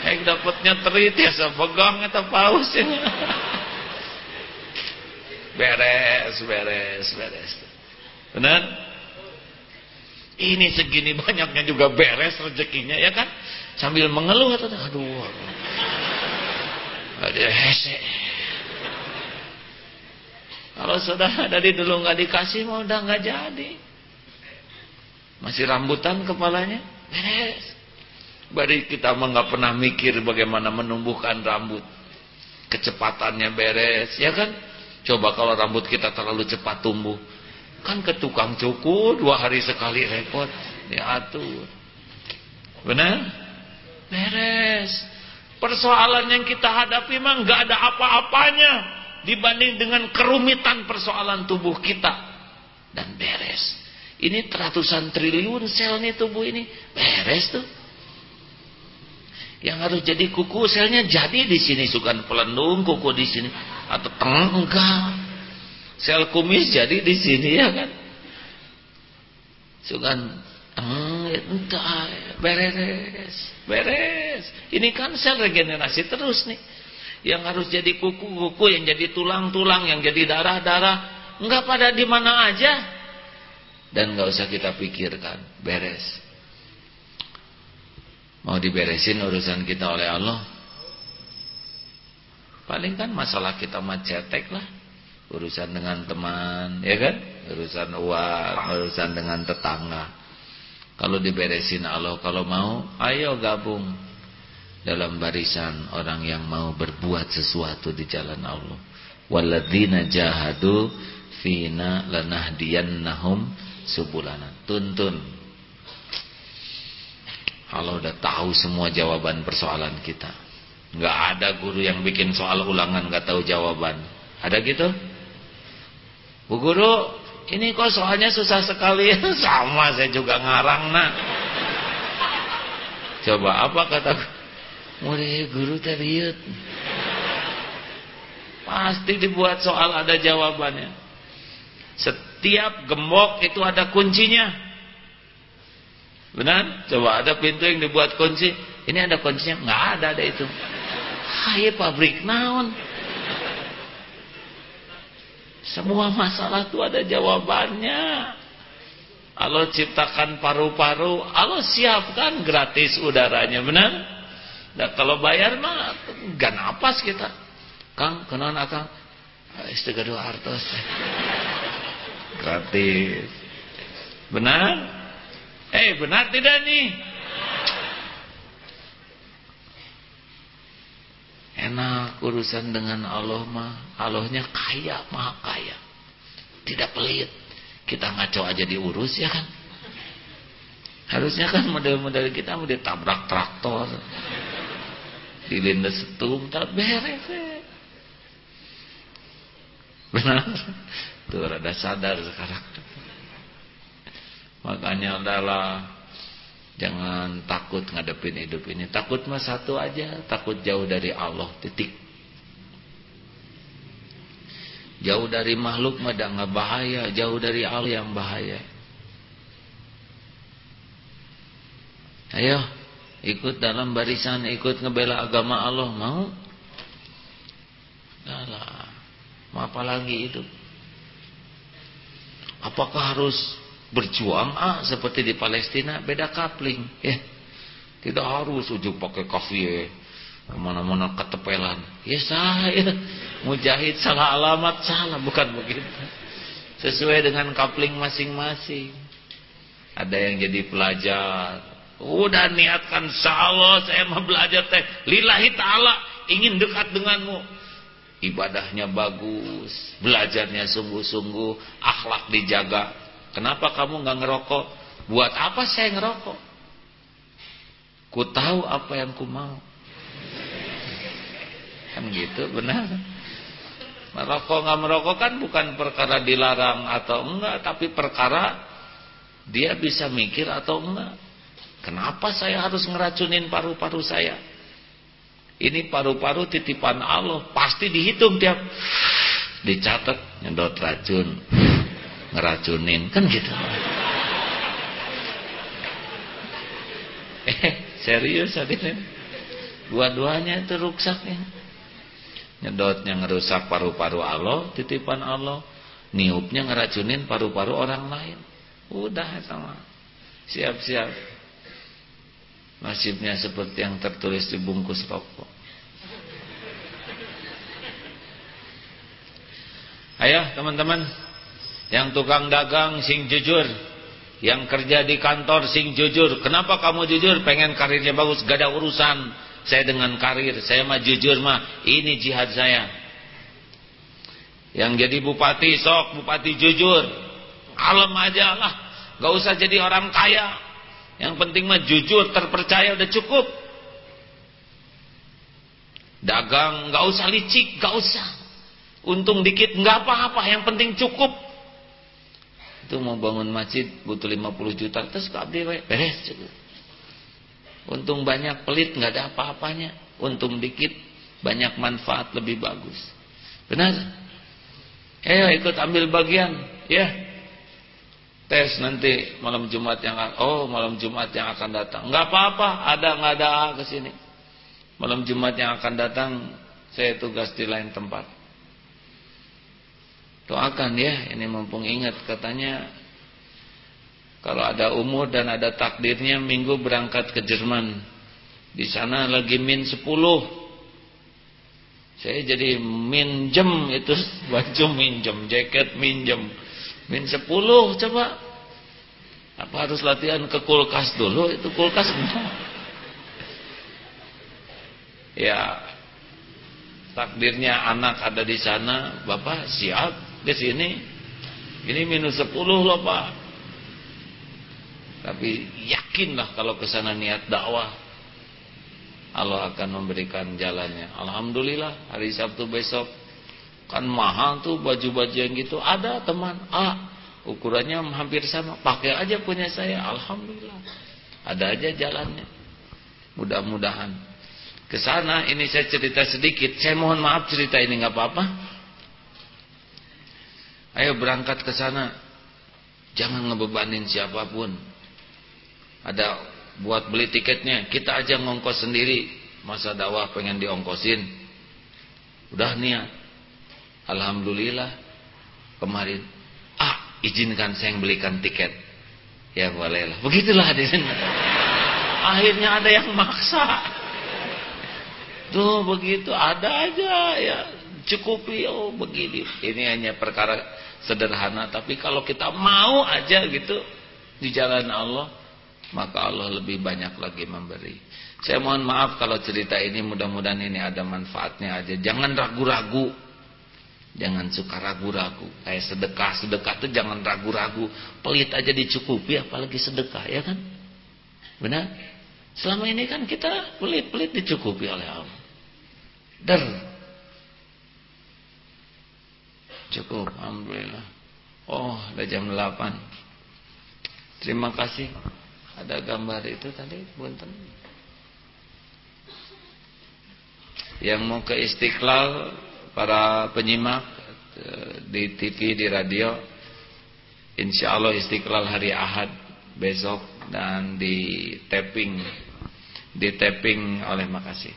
yang dapatnya terit ya pegang atau paus ya. Beres beres beres benar ini segini banyaknya juga beres rezekinya ya kan sambil mengeluh atau aduh ada hese Kalau saudara dari dulu nggak dikasih mau udah nggak jadi. Masih rambutan kepalanya, beres. Bari kita mah nggak pernah mikir bagaimana menumbuhkan rambut. Kecepatannya beres, ya kan? Coba kalau rambut kita terlalu cepat tumbuh, kan ke tukang cukur dua hari sekali repot, diatur. Benar? Beres. Persoalan yang kita hadapi mah nggak ada apa-apanya dibanding dengan kerumitan persoalan tubuh kita dan beres. Ini ratusan triliun sel nih tubuh ini beres tuh. Yang harus jadi kuku selnya jadi di sini sukan pelendung kuku di sini atau teng enggak. Sel kumis jadi di sini ya kan. Sukan entah beres beres. Ini kan sel regenerasi terus nih. Yang harus jadi kuku-kuku yang jadi tulang-tulang yang jadi darah-darah. Enggak pada di mana aja. Dan enggak usah kita pikirkan beres. Mau diberesin urusan kita oleh Allah paling kan masalah kita macetek lah urusan dengan teman ya kan urusan uang urusan dengan tetangga kalau diberesin Allah, kalau mau, ayo gabung dalam barisan orang yang mau berbuat sesuatu di jalan Allah. Walladzina jahadu fina lanahdiyannahum subulana. Tuntun. Allah udah tahu semua jawaban persoalan kita. Enggak ada guru yang bikin soal ulangan enggak tahu jawaban. Ada gitu? Bu guru, ini kok soalnya susah sekali? Sama saya juga ngarang nak. Coba apa kata mulai guru teriut pasti dibuat soal ada jawabannya. Setiap gembok itu ada kuncinya. Benar? Coba ada pintu yang dibuat kunci. Ini ada kuncinya? Nggak ada ada itu hai pabrik naon semua masalah itu ada jawabannya. Allah ciptakan paru-paru, Allah siapkan gratis udaranya, benar? Nah, kalau bayar mah gak napas kita. Kang, kenalan akang? Istigado artos. Gratis. Benar? Eh, benar tidak nih? Enak urusan dengan Allah mah. Allahnya kaya, maha kaya. Tidak pelit. Kita ngaco aja diurus ya kan. Harusnya kan model-model kita mau ditabrak traktor. Dilindas setum, tak beres. Ya. Benar? Tuh rada sadar sekarang. Makanya adalah Jangan takut ngadepin hidup ini. Takut mah satu aja, takut jauh dari Allah. Titik. Jauh dari makhluk mah nggak bahaya, jauh dari Allah yang bahaya. Ayo, ikut dalam barisan, ikut ngebela agama Allah, mau? Dalam. Mau apa lagi itu? Apakah harus berjuang ah seperti di Palestina beda kapling ya. Tidak harus ujuk pakai kafir ke mana-mana ketepelan. Ya saya mujahid salah alamat salah. Bukan begitu. Sesuai dengan kapling masing-masing. Ada yang jadi pelajar. Udah niatkan salah saya mau belajar teh. Lillahi ta'ala ingin dekat denganmu. Ibadahnya bagus belajarnya sungguh-sungguh akhlak dijaga Kenapa kamu nggak ngerokok? Buat apa saya ngerokok? Ku tahu apa yang ku mau. Kan gitu, benar. Merokok nggak merokok kan bukan perkara dilarang atau enggak, tapi perkara dia bisa mikir atau enggak. Kenapa saya harus ngeracunin paru-paru saya? Ini paru-paru titipan Allah, pasti dihitung tiap dicatat nyedot racun ngeracunin. Kan gitu. Eh serius hadirin dua-duanya itu rusaknya nyedotnya ngerusak paru-paru Allah titipan Allah. Niupnya ngeracunin paru-paru orang lain. Udah sama. Siap-siap. Nasibnya seperti yang tertulis di bungkus rokok. Ayo teman-teman, yang tukang dagang sing jujur, yang kerja di kantor sing jujur. Kenapa kamu jujur? Pengen karirnya bagus, gak ada urusan saya dengan karir. Saya mah jujur mah, ini jihad saya. Yang jadi bupati sok, bupati jujur. Kalem aja lah, gak usah jadi orang kaya. Yang penting mah jujur, terpercaya udah cukup. Dagang gak usah licik, gak usah. Untung dikit gak apa-apa, yang penting cukup itu mau bangun masjid butuh 50 juta terus kabeh beres cukup. Untung banyak pelit nggak ada apa-apanya. Untung dikit banyak manfaat lebih bagus. Benar? Ayo ikut ambil bagian ya. Tes nanti malam Jumat yang oh malam Jumat yang akan datang. Nggak apa-apa ada nggak ada ke sini. Malam Jumat yang akan datang saya tugas di lain tempat Doakan ya, ini mumpung ingat katanya kalau ada umur dan ada takdirnya minggu berangkat ke Jerman. Di sana lagi min 10. Saya jadi minjem itu baju minjem, jaket minjem. Min 10 coba. Apa harus latihan ke kulkas dulu? Itu kulkas Ya, takdirnya anak ada di sana, Bapak siap ke sini. Ini minus 10 loh Pak. Tapi yakinlah kalau ke sana niat dakwah Allah akan memberikan jalannya. Alhamdulillah hari Sabtu besok. Kan mahal tuh baju-baju yang gitu. Ada teman ah ukurannya hampir sama. Pakai aja punya saya. Alhamdulillah. Ada aja jalannya. Mudah-mudahan. Ke sana ini saya cerita sedikit. Saya mohon maaf cerita ini nggak apa-apa Ayo berangkat ke sana. Jangan ngebebanin siapa pun. Ada buat beli tiketnya, kita aja ngongkos sendiri. Masa dakwah pengen diongkosin. Udah niat. Alhamdulillah kemarin ah izinkan saya yang belikan tiket. Ya bolehlah. Begitulah hadirin. Akhirnya ada yang maksa. Tuh begitu ada aja ya cukupi oh begini. Ini hanya perkara sederhana tapi kalau kita mau aja gitu di jalan Allah maka Allah lebih banyak lagi memberi. Saya mohon maaf kalau cerita ini mudah-mudahan ini ada manfaatnya aja. Jangan ragu-ragu. Jangan suka ragu-ragu. Kayak sedekah sedekah tuh jangan ragu-ragu. Pelit aja dicukupi apalagi sedekah ya kan? Benar? Selama ini kan kita pelit-pelit dicukupi oleh Allah. Der Cukup, Alhamdulillah. Oh, ada jam 8. Terima kasih. Ada gambar itu tadi, bunten. Yang mau ke Istiqlal, para penyimak eh, di TV, di radio, insya Allah Istiqlal hari Ahad besok dan di tapping, di tapping oleh makasih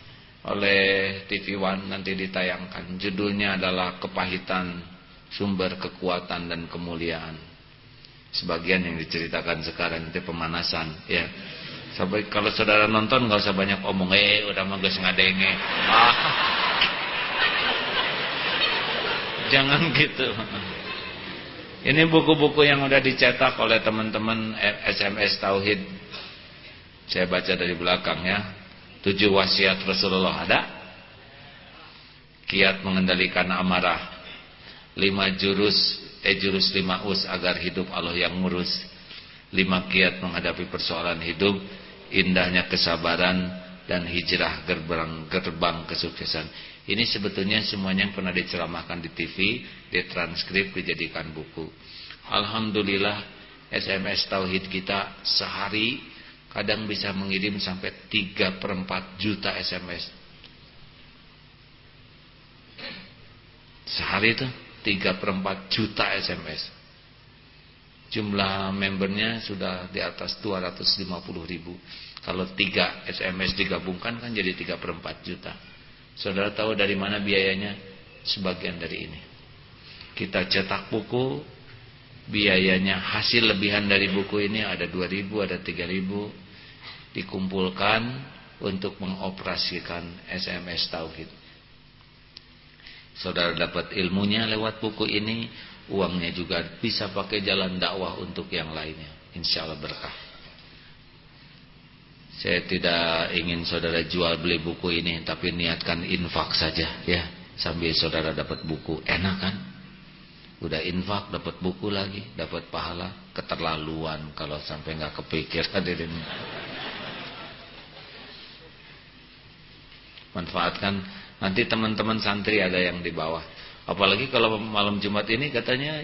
oleh TV One nanti ditayangkan. Judulnya adalah kepahitan sumber kekuatan dan kemuliaan. Sebagian yang diceritakan sekarang itu pemanasan, ya. Sampai kalau saudara nonton nggak usah banyak omong, eh udah mah geus ngadenge. Ah. Jangan gitu. Ini buku-buku yang udah dicetak oleh teman-teman SMS Tauhid. Saya baca dari belakang ya. Tujuh wasiat Rasulullah ada. Kiat mengendalikan amarah lima jurus eh jurus lima us agar hidup Allah yang murus. Lima kiat menghadapi persoalan hidup indahnya kesabaran dan hijrah gerbang gerbang kesuksesan. Ini sebetulnya semuanya yang pernah diceramahkan di TV ditranskrip dijadikan buku. Alhamdulillah SMS Tauhid kita sehari kadang bisa mengirim sampai 3 per 4 juta SMS sehari itu 3 per 4 juta SMS jumlah membernya sudah di atas 250 ribu. Kalau 3 SMS digabungkan kan jadi 3 per 4 juta. Saudara tahu dari mana biayanya? Sebagian dari ini. Kita cetak buku biayanya hasil lebihan dari buku ini ada 2000 ada 3000 dikumpulkan untuk mengoperasikan SMS Tauhid Saudara dapat ilmunya lewat buku ini, uangnya juga bisa pakai jalan dakwah untuk yang lainnya. Insya Allah berkah. Saya tidak ingin saudara jual beli buku ini, tapi niatkan infak saja ya, sambil saudara dapat buku. Enak kan? Udah infak dapat buku lagi, dapat pahala. Keterlaluan kalau sampai nggak kepikir hadirin. Manfaatkan nanti teman-teman santri ada yang di bawah. Apalagi kalau malam Jumat ini katanya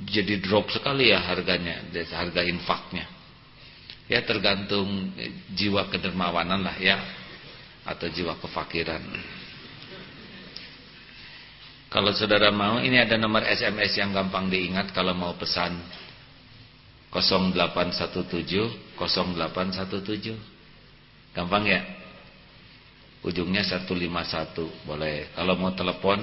jadi drop sekali ya harganya, harga infaknya. Ya tergantung jiwa kedermawanan lah ya atau jiwa kefakiran. Kalau saudara mau, ini ada nomor SMS yang gampang diingat kalau mau pesan 0817 0817. Gampang ya? Ujungnya 151 boleh. Kalau mau telepon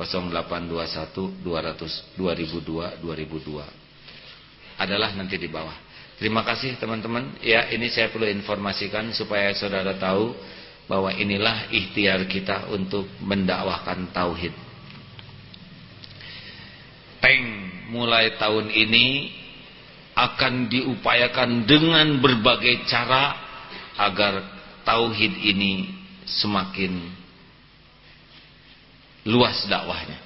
0821 200 2002 2002. Adalah nanti di bawah. Terima kasih teman-teman. Ya, ini saya perlu informasikan supaya saudara tahu bahwa inilah ikhtiar kita untuk mendakwahkan tauhid. Peng mulai tahun ini akan diupayakan dengan berbagai cara agar tauhid ini semakin luas dakwahnya.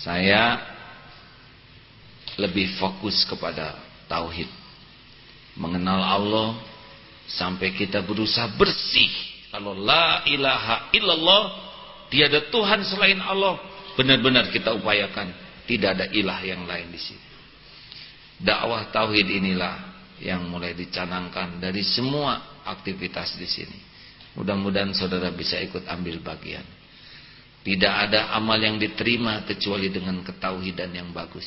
Saya lebih fokus kepada tauhid. Mengenal Allah Sampai kita berusaha bersih. Kalau la ilaha illallah, tiada Tuhan selain Allah. Benar-benar kita upayakan. Tidak ada ilah yang lain di sini. Dakwah tauhid inilah yang mulai dicanangkan dari semua aktivitas di sini. Mudah-mudahan saudara bisa ikut ambil bagian. Tidak ada amal yang diterima kecuali dengan ketauhidan yang bagus.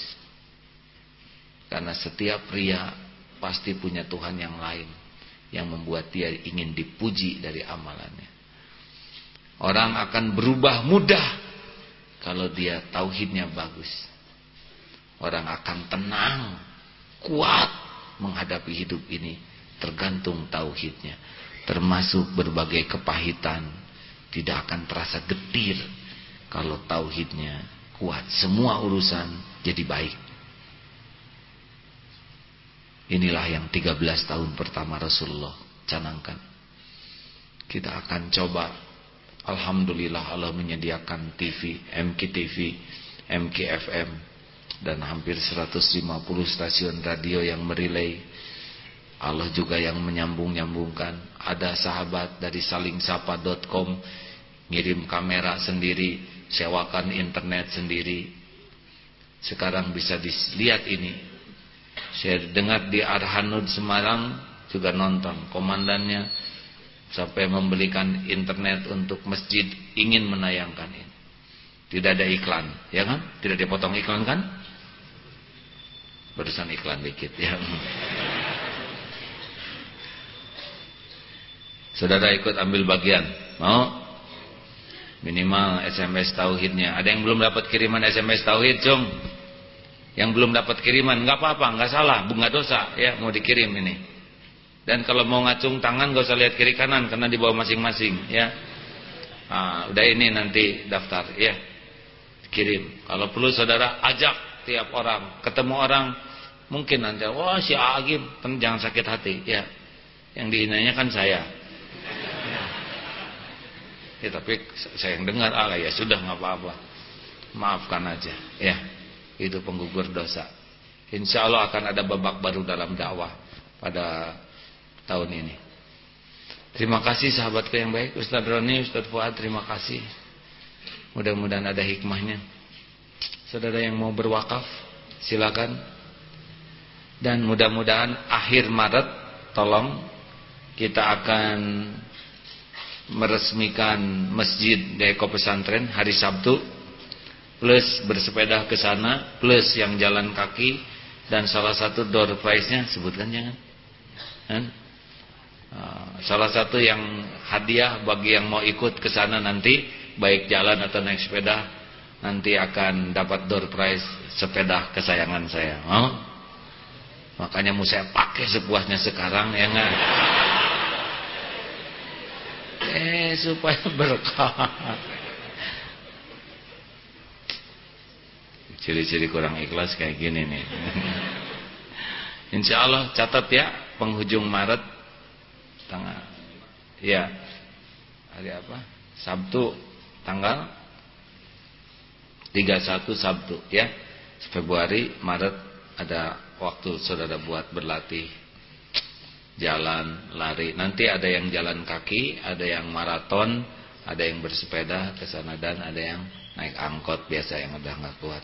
Karena setiap pria pasti punya Tuhan yang lain yang membuat dia ingin dipuji dari amalannya. Orang akan berubah mudah kalau dia tauhidnya bagus. Orang akan tenang, kuat menghadapi hidup ini tergantung tauhidnya. Termasuk berbagai kepahitan tidak akan terasa getir kalau tauhidnya kuat. Semua urusan jadi baik. Inilah yang 13 tahun pertama Rasulullah canangkan. Kita akan coba Alhamdulillah Allah menyediakan TV, MKTV, MKFM dan hampir 150 stasiun radio yang merilai. Allah juga yang menyambung-nyambungkan. Ada sahabat dari salingsapa.com ngirim kamera sendiri, sewakan internet sendiri. Sekarang bisa dilihat ini saya dengar di Arhanud Semarang juga nonton. Komandannya sampai membelikan internet untuk masjid ingin menayangkan ini. Tidak ada iklan, ya kan? Tidak dipotong iklan kan? Barusan iklan dikit ya. Saudara ikut ambil bagian. Mau? Minimal SMS tauhidnya. Ada yang belum dapat kiriman SMS tauhid, Cung? Yang belum dapat kiriman nggak apa-apa, nggak salah, bunga dosa ya mau dikirim ini. Dan kalau mau ngacung tangan gak usah lihat kiri kanan karena di bawah masing-masing ya. Nah, udah ini nanti daftar ya. Kirim. Kalau perlu saudara ajak tiap orang, ketemu orang mungkin nanti wah si Agim, jangan sakit hati ya. Yang dihinanya kan saya. Ya tapi saya yang dengar Allah ya sudah nggak apa-apa. Maafkan aja ya itu penggugur dosa. Insya Allah akan ada babak baru dalam dakwah pada tahun ini. Terima kasih sahabatku yang baik, Ustaz Roni, Ustaz Fuad, terima kasih. Mudah-mudahan ada hikmahnya. Saudara yang mau berwakaf, silakan. Dan mudah-mudahan akhir Maret, tolong kita akan meresmikan masjid Deko Pesantren hari Sabtu plus bersepeda ke sana plus yang jalan kaki dan salah satu door prize-nya sebutkan jangan kan? salah satu yang hadiah bagi yang mau ikut ke sana nanti baik jalan atau naik sepeda nanti akan dapat door prize sepeda kesayangan saya makanya mau saya pakai sepuasnya sekarang ya enggak eh supaya berkah. Ciri-ciri kurang ikhlas kayak gini nih. Insya Allah catat ya penghujung Maret tanggal ya hari apa? Sabtu tanggal 31 Sabtu ya. Februari Maret ada waktu saudara buat berlatih jalan lari. Nanti ada yang jalan kaki ada yang maraton ada yang bersepeda ke sana dan ada yang naik angkot biasa yang udah nggak kuat.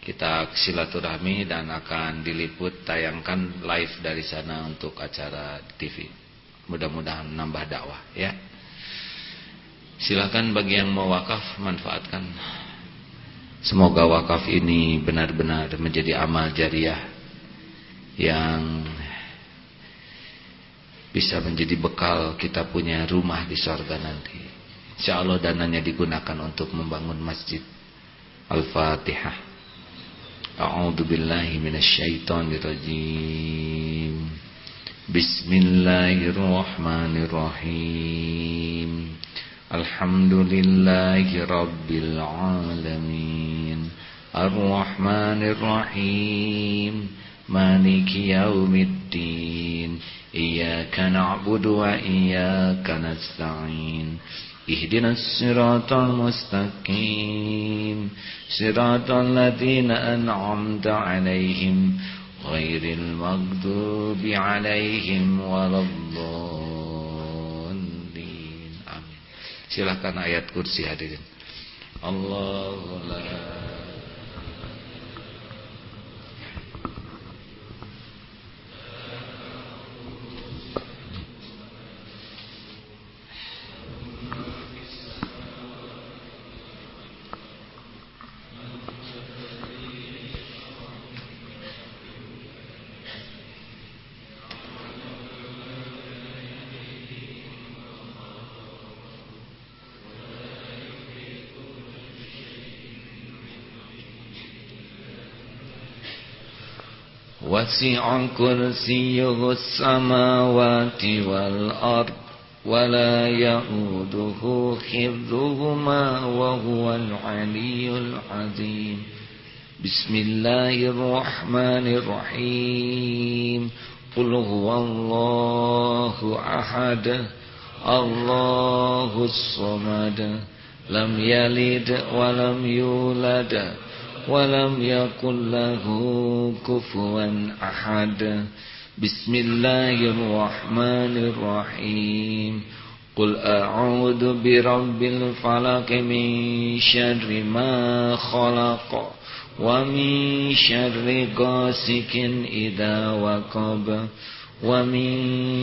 Kita silaturahmi dan akan diliput tayangkan live dari sana untuk acara TV mudah-mudahan nambah dakwah ya. Silakan bagi yang mau wakaf manfaatkan. Semoga wakaf ini benar-benar menjadi amal jariah yang bisa menjadi bekal kita punya rumah di sorga nanti. Insya Allah dananya digunakan untuk membangun masjid. Al-Fatihah. A'udhu billahi minasyaitonirrajim. Bismillahirrahmanirrahim. Alhamdulillahi rabbil alamin. Ar-Rahmanirrahim. Maliki yaumiddin. إياك نعبد وإياك نستعين. اهدنا الصراط المستقيم. صراط الذين أنعمت عليهم غير المغضوب عليهم ولا الضالين. آمين. Silakan ayat kursi hadirin. Allahu وسع كرسيه السماوات والأرض ولا يؤوده حفظهما وهو العلي العظيم. بسم الله الرحمن الرحيم. قل هو الله أحد الله الصمد لم يلد ولم يولد. ولم يكن له كفوا أحد. بسم الله الرحمن الرحيم. قل أعوذ برب الفلق من شر ما خلق ومن شر غاسق إذا وقب ومن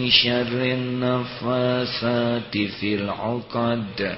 شر النفاسات في العقد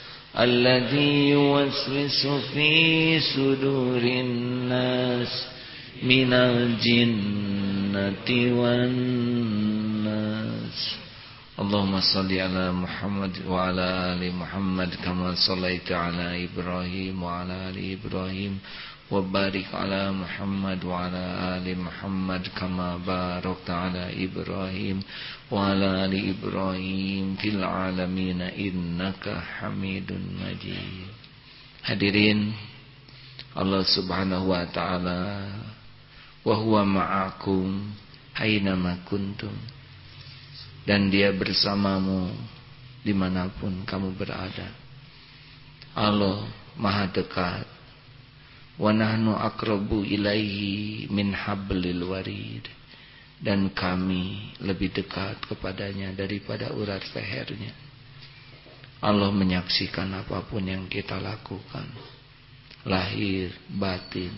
الذي يوسوس في صدور الناس من الجنة والناس. اللهم صل على محمد وعلى آل محمد كما صليت على إبراهيم وعلى آل إبراهيم وبارك على محمد وعلى آل محمد كما باركت على إبراهيم وعلى آل إبراهيم في العالمين إنك حميد مجيد Hadirin Allah subhanahu wa ta'ala wa huwa ma'akum hainama kuntum dan dia bersamamu dimanapun kamu berada Allah maha dekat wa nahnu akrabu ilaihi min hablil warid. Dan kami lebih dekat kepadanya daripada urat lehernya Allah menyaksikan apa pun yang kita lakukan. Lahir batin.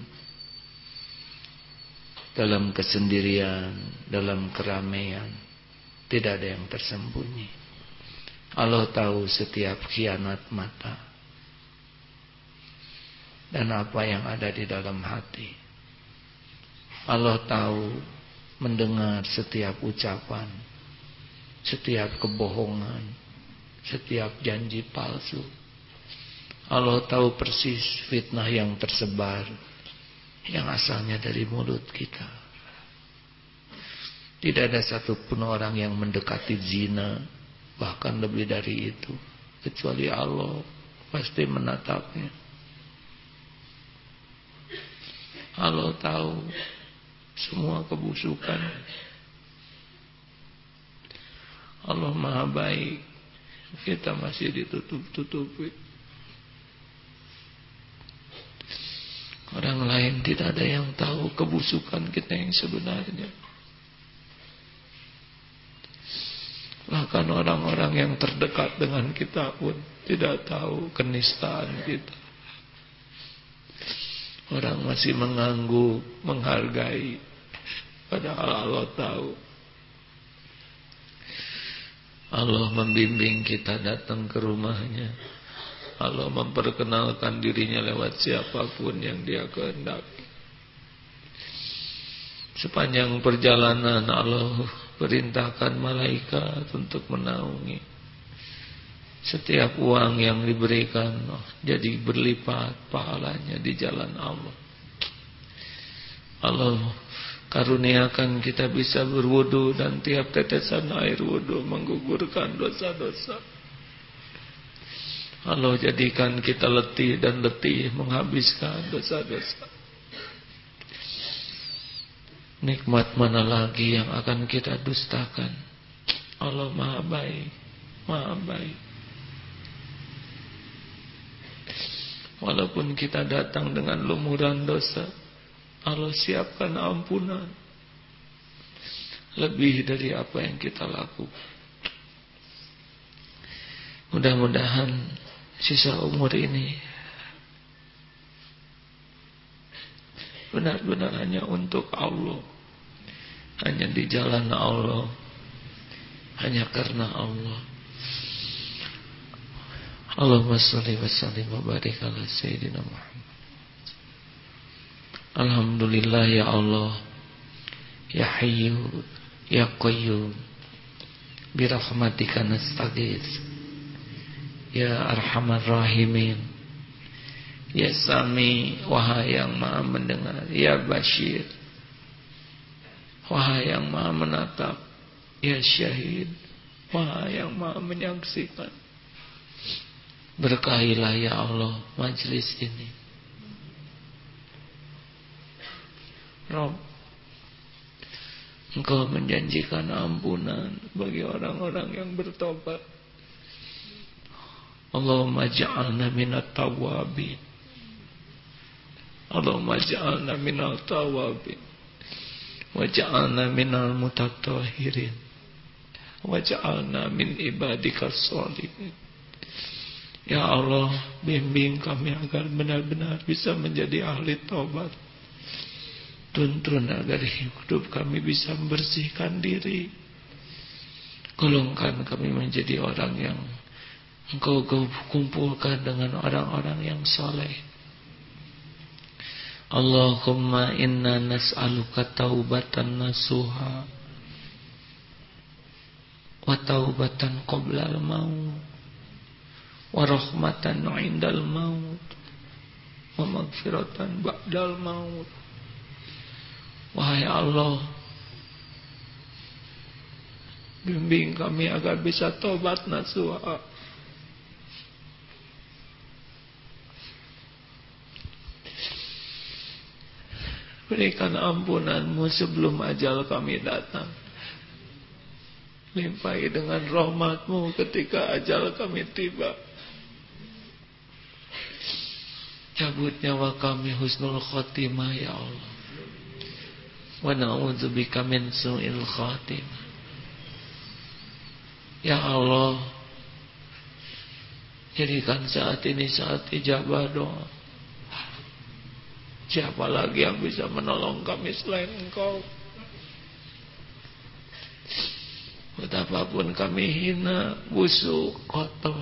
Dalam kesendirian dalam keramaian. Tidak ada yang tersembunyi. Allah tahu setiap khianat mata dan apa yang ada di dalam hati. Allah tahu mendengar setiap ucapan, setiap kebohongan, setiap janji palsu. Allah tahu persis fitnah yang tersebar yang asalnya dari mulut kita. Tidak ada satupun orang yang mendekati zina, bahkan lebih dari itu, kecuali Allah pasti menatapnya. Allah tahu semua kebusukan. Allah maha baik. Kita masih ditutup-tutupi. Orang lain tidak ada yang tahu kebusukan kita yang sebenarnya. Bahkan orang-orang yang terdekat dengan kita pun tidak tahu kenistaan kita. Orang masih mengangguk, menghargai. Padahal Allah tahu. Allah membimbing kita datang ke rumahnya. Allah memperkenalkan dirinya lewat siapa pun yang dia kehendaki. Sepanjang perjalanan Allah perintahkan malaikat untuk menaungi. Setiap uang yang diberikan oh, jadi berlipat pahalanya di jalan Allah. Allah karuniakan kita bisa berwudu dan tiap tetesan air wudu menggugurkan dosa-dosa. Allah jadikan kita letih dan letih menghabiskan dosa-dosa. Nikmat mana lagi yang akan kita dustakan? Allah maha baik, maha baik. Walaupun kita datang dengan lumuran dosa Allah siapkan ampunan. Lebih dari apa yang kita lakukan. Mudah-mudahan Sisa umur ini Benar-benar hanya untuk Allah. Hanya di jalan Allah. Hanya karena Allah Allahumma salli wa sallim wa barik ala Sayyidina Muhammad. Alhamdulillah ya Allah Ya Hayyu Ya Qayyum Birahmatika nastaghith Ya Arhamar Rahimin Ya Sami Wahai yang maha mendengar Ya Bashir Wahai yang maha menatap Ya Syahid Wahai yang maha menyaksikan Berkahilah ya Allah majlis ini. Rob, Engkau menjanjikan ampunan bagi orang-orang yang bertobat. Allahumma ja'alna minat tawabin. Allahumma ja'alna minal tawabin. Waja'alna minal mutatahirin. Waja'alna min ibadika salihin. Ya Allah, bimbing kami agar benar-benar bisa menjadi ahli taubat. Tuntun agar hidup kami bisa membersihkan diri. Golongkan kami menjadi orang yang Engkau kumpulkan dengan orang-orang yang soleh. Allahumma inna nas'aluka taubatan nasuha wa taubatan qoblal maut wa rahmatan indal maut. Wa magfiratan ba'dal maut. Wahai Allah bimbing kami agar bisa tobat nasuha. Berikan ampunanmu sebelum ajal kami datang. Limpahi dengan rahmatmu ketika ajal kami tiba Cabut nyawa kami husnul khotimah ya Allah. Wa na'udzubika min su'il khotimah. Ya Allah, jadikan saat ini saat ijabah doa. Siapa lagi yang bisa menolong kami selain engkau? Betapapun kami hina, busuk, kotor.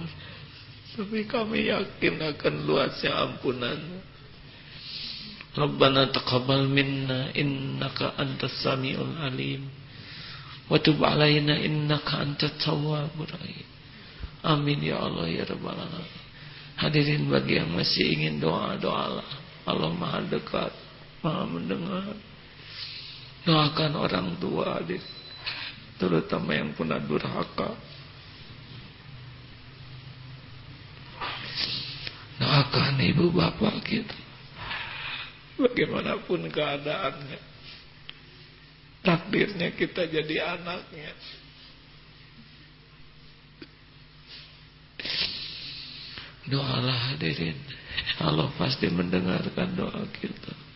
Tapi kami yakin akan luasnya ampunanmu. Rabbana taqabbal minna innaka antas samiul alim wa tub alaina innaka antat tawwabur rahim. Amin ya Allah ya rabbal alamin. Hadirin bagi yang masih ingin doa doalah. Allah Maha dekat, Maha mendengar. Doakan orang tua adik, terutama yang pernah durhaka. Doakan ibu bapak kita. Bagaimanapun keadaannya. Takdirnya kita jadi anaknya. Doalah hadirin. Allah pasti mendengarkan doa kita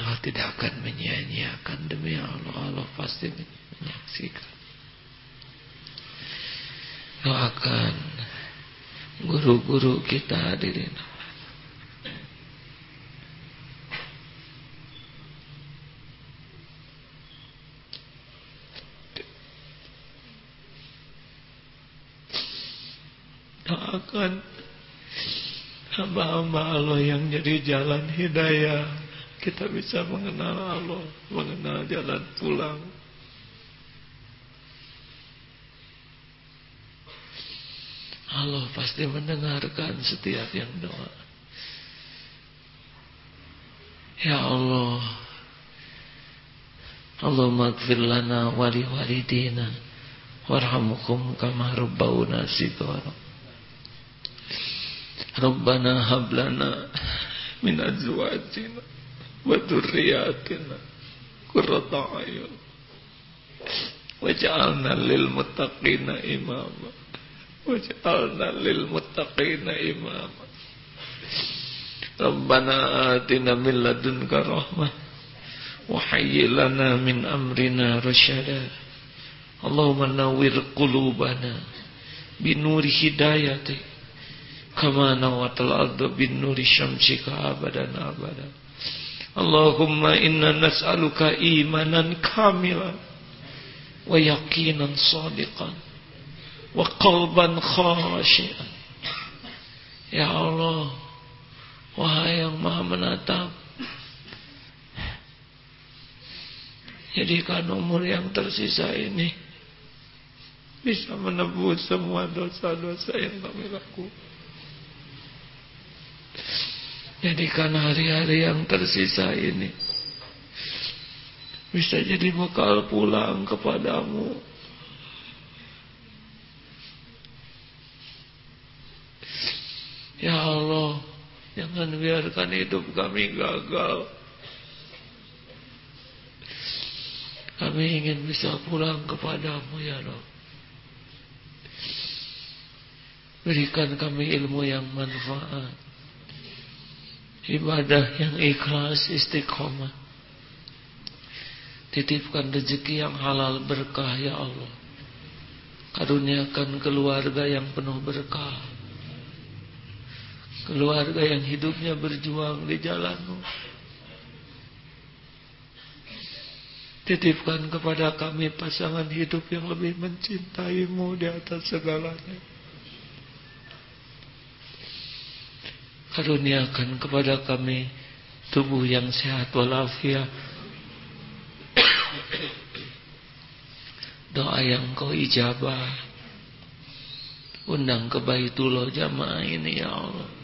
Allah tidak akan menyia-nyiakan. Demi Allah Allah pasti menyaksikan. Doakan guru-guru kita hadirin. Doakan hamba-hamba Allah yang jadi jalan hidayah kita bisa mengenal Allah mengenal jalan pulang Allah pasti mendengarkan setiap yang doa. Ya Allah. Allahumma gfir lana wali walidina warhamhum kama rabbawna sigara. Rabbana hab lana min azwajina wa dhurriyyatina qurrata a'yun waj'alna lil muttaqina imama waj'alna lil muttaqina imama Rabbana atina min ladunka rahmah wa hayyi lana min amrina rasyada Allahumma nawwir qulubana binuri hidayati kama nawatal arda Allahumma inna nas'aluka imanan kamilan wa yaqinan sadiqan wa qalban khashian. Ya Allah wahai yang Maha menatap. Jadikan umur yang tersisa ini bisa menebus semua dosa-dosa yang kami lakukan jadikan hari-hari yang tersisa ini bisa jadi bekal pulang kepadamu Ya Allah, jangan biarkan hidup kami gagal. Kami ingin bisa pulang kepadamu ya Allah. Berikan kami ilmu yang manfaat. Ibadah yang ikhlas istiqomah. Titipkan rezeki yang halal berkah ya Allah. Karuniakan keluarga yang penuh berkah keluarga yang hidupnya berjuang di jalanmu. Titipkan kepada kami pasangan hidup yang lebih mencintaimu di atas segalanya. Karuniakan kepada kami tubuh yang sehat walafiat. Doa yang kau ijabah. Undang ke Baitullah jamaah ini ya Allah.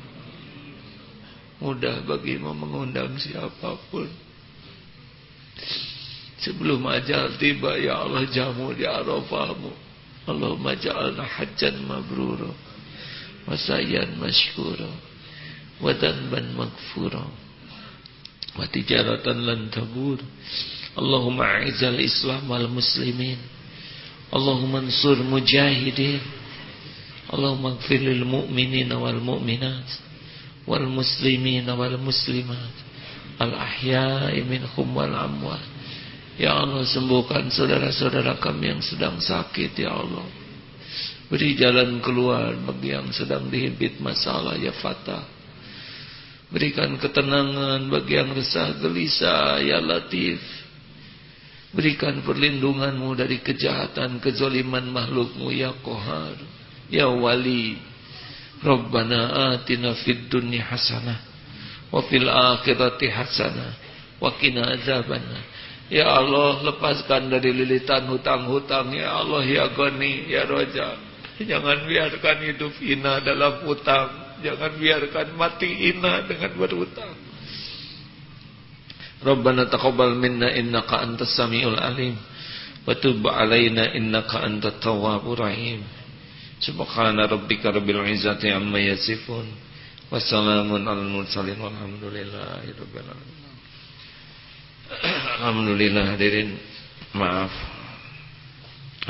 Mudah bagimu mengundang siapa pun Sebelum ajal tiba Ya Allah jamu di arafahmu Allahumma ja'alna hajjan mabrura Wasayan masykura Wadanban magfura Watijaratan lan tabur. Allahumma a'izal islam wal muslimin. Allahumma ansur mujahidin. Allahumma gfir lil mu'minin wal mu'minat wal muslimin wal muslimat. Al ahya'i minhum wal amwat. Ya Allah sembuhkan saudara-saudara kami yang sedang sakit ya Allah. Beri jalan keluar bagi yang sedang dihimpit masalah ya Fatah Berikan ketenangan bagi yang resah gelisah ya Latif Berikan perlindunganmu dari kejahatan, kezaliman makhlukmu ya Kohar, ya Wali. Rabbana atina fid dunya hasanah wa fil akhirati hasanah wa qina azabannar. Ya Allah, lepaskan dari lilitan hutang-hutang ya Allah ya Ghani ya Raja. Jangan biarkan hidup ina dalam hutang, jangan biarkan mati ina dengan berhutang. Rabbana taqabbal minna innaka antas samiul alim wa tub alaina innaka antat tawwabur rahim. Subhana rabbika rabbil izzati amma yasifun wa salamun alal mursalin walhamdulillahi rabbil. Alhamdulillah hadirin maaf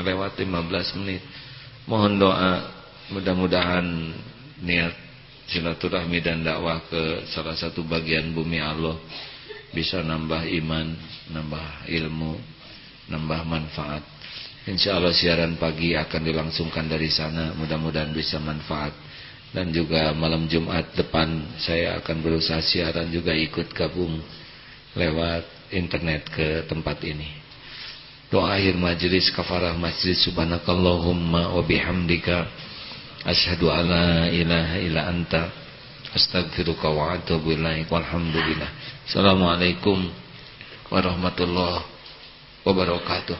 lewat 15 menit. Mohon doa mudah-mudahan niat silaturahmi dan dakwah ke salah satu bagian bumi Allah bisa nambah iman, nambah ilmu, nambah manfaat. Insya Allah siaran pagi akan dilangsungkan dari sana, mudah-mudahan bisa manfaat. Dan juga malam Jumat depan saya akan berusaha siaran juga ikut gabung lewat internet ke tempat ini. Doa akhir majlis kafarah masjid subhanakallahumma wa bihamdika asyhadu alla ilaha illa anta Astaghfiruka wa atubu. Assalamualaikum warahmatullahi wabarakatuh.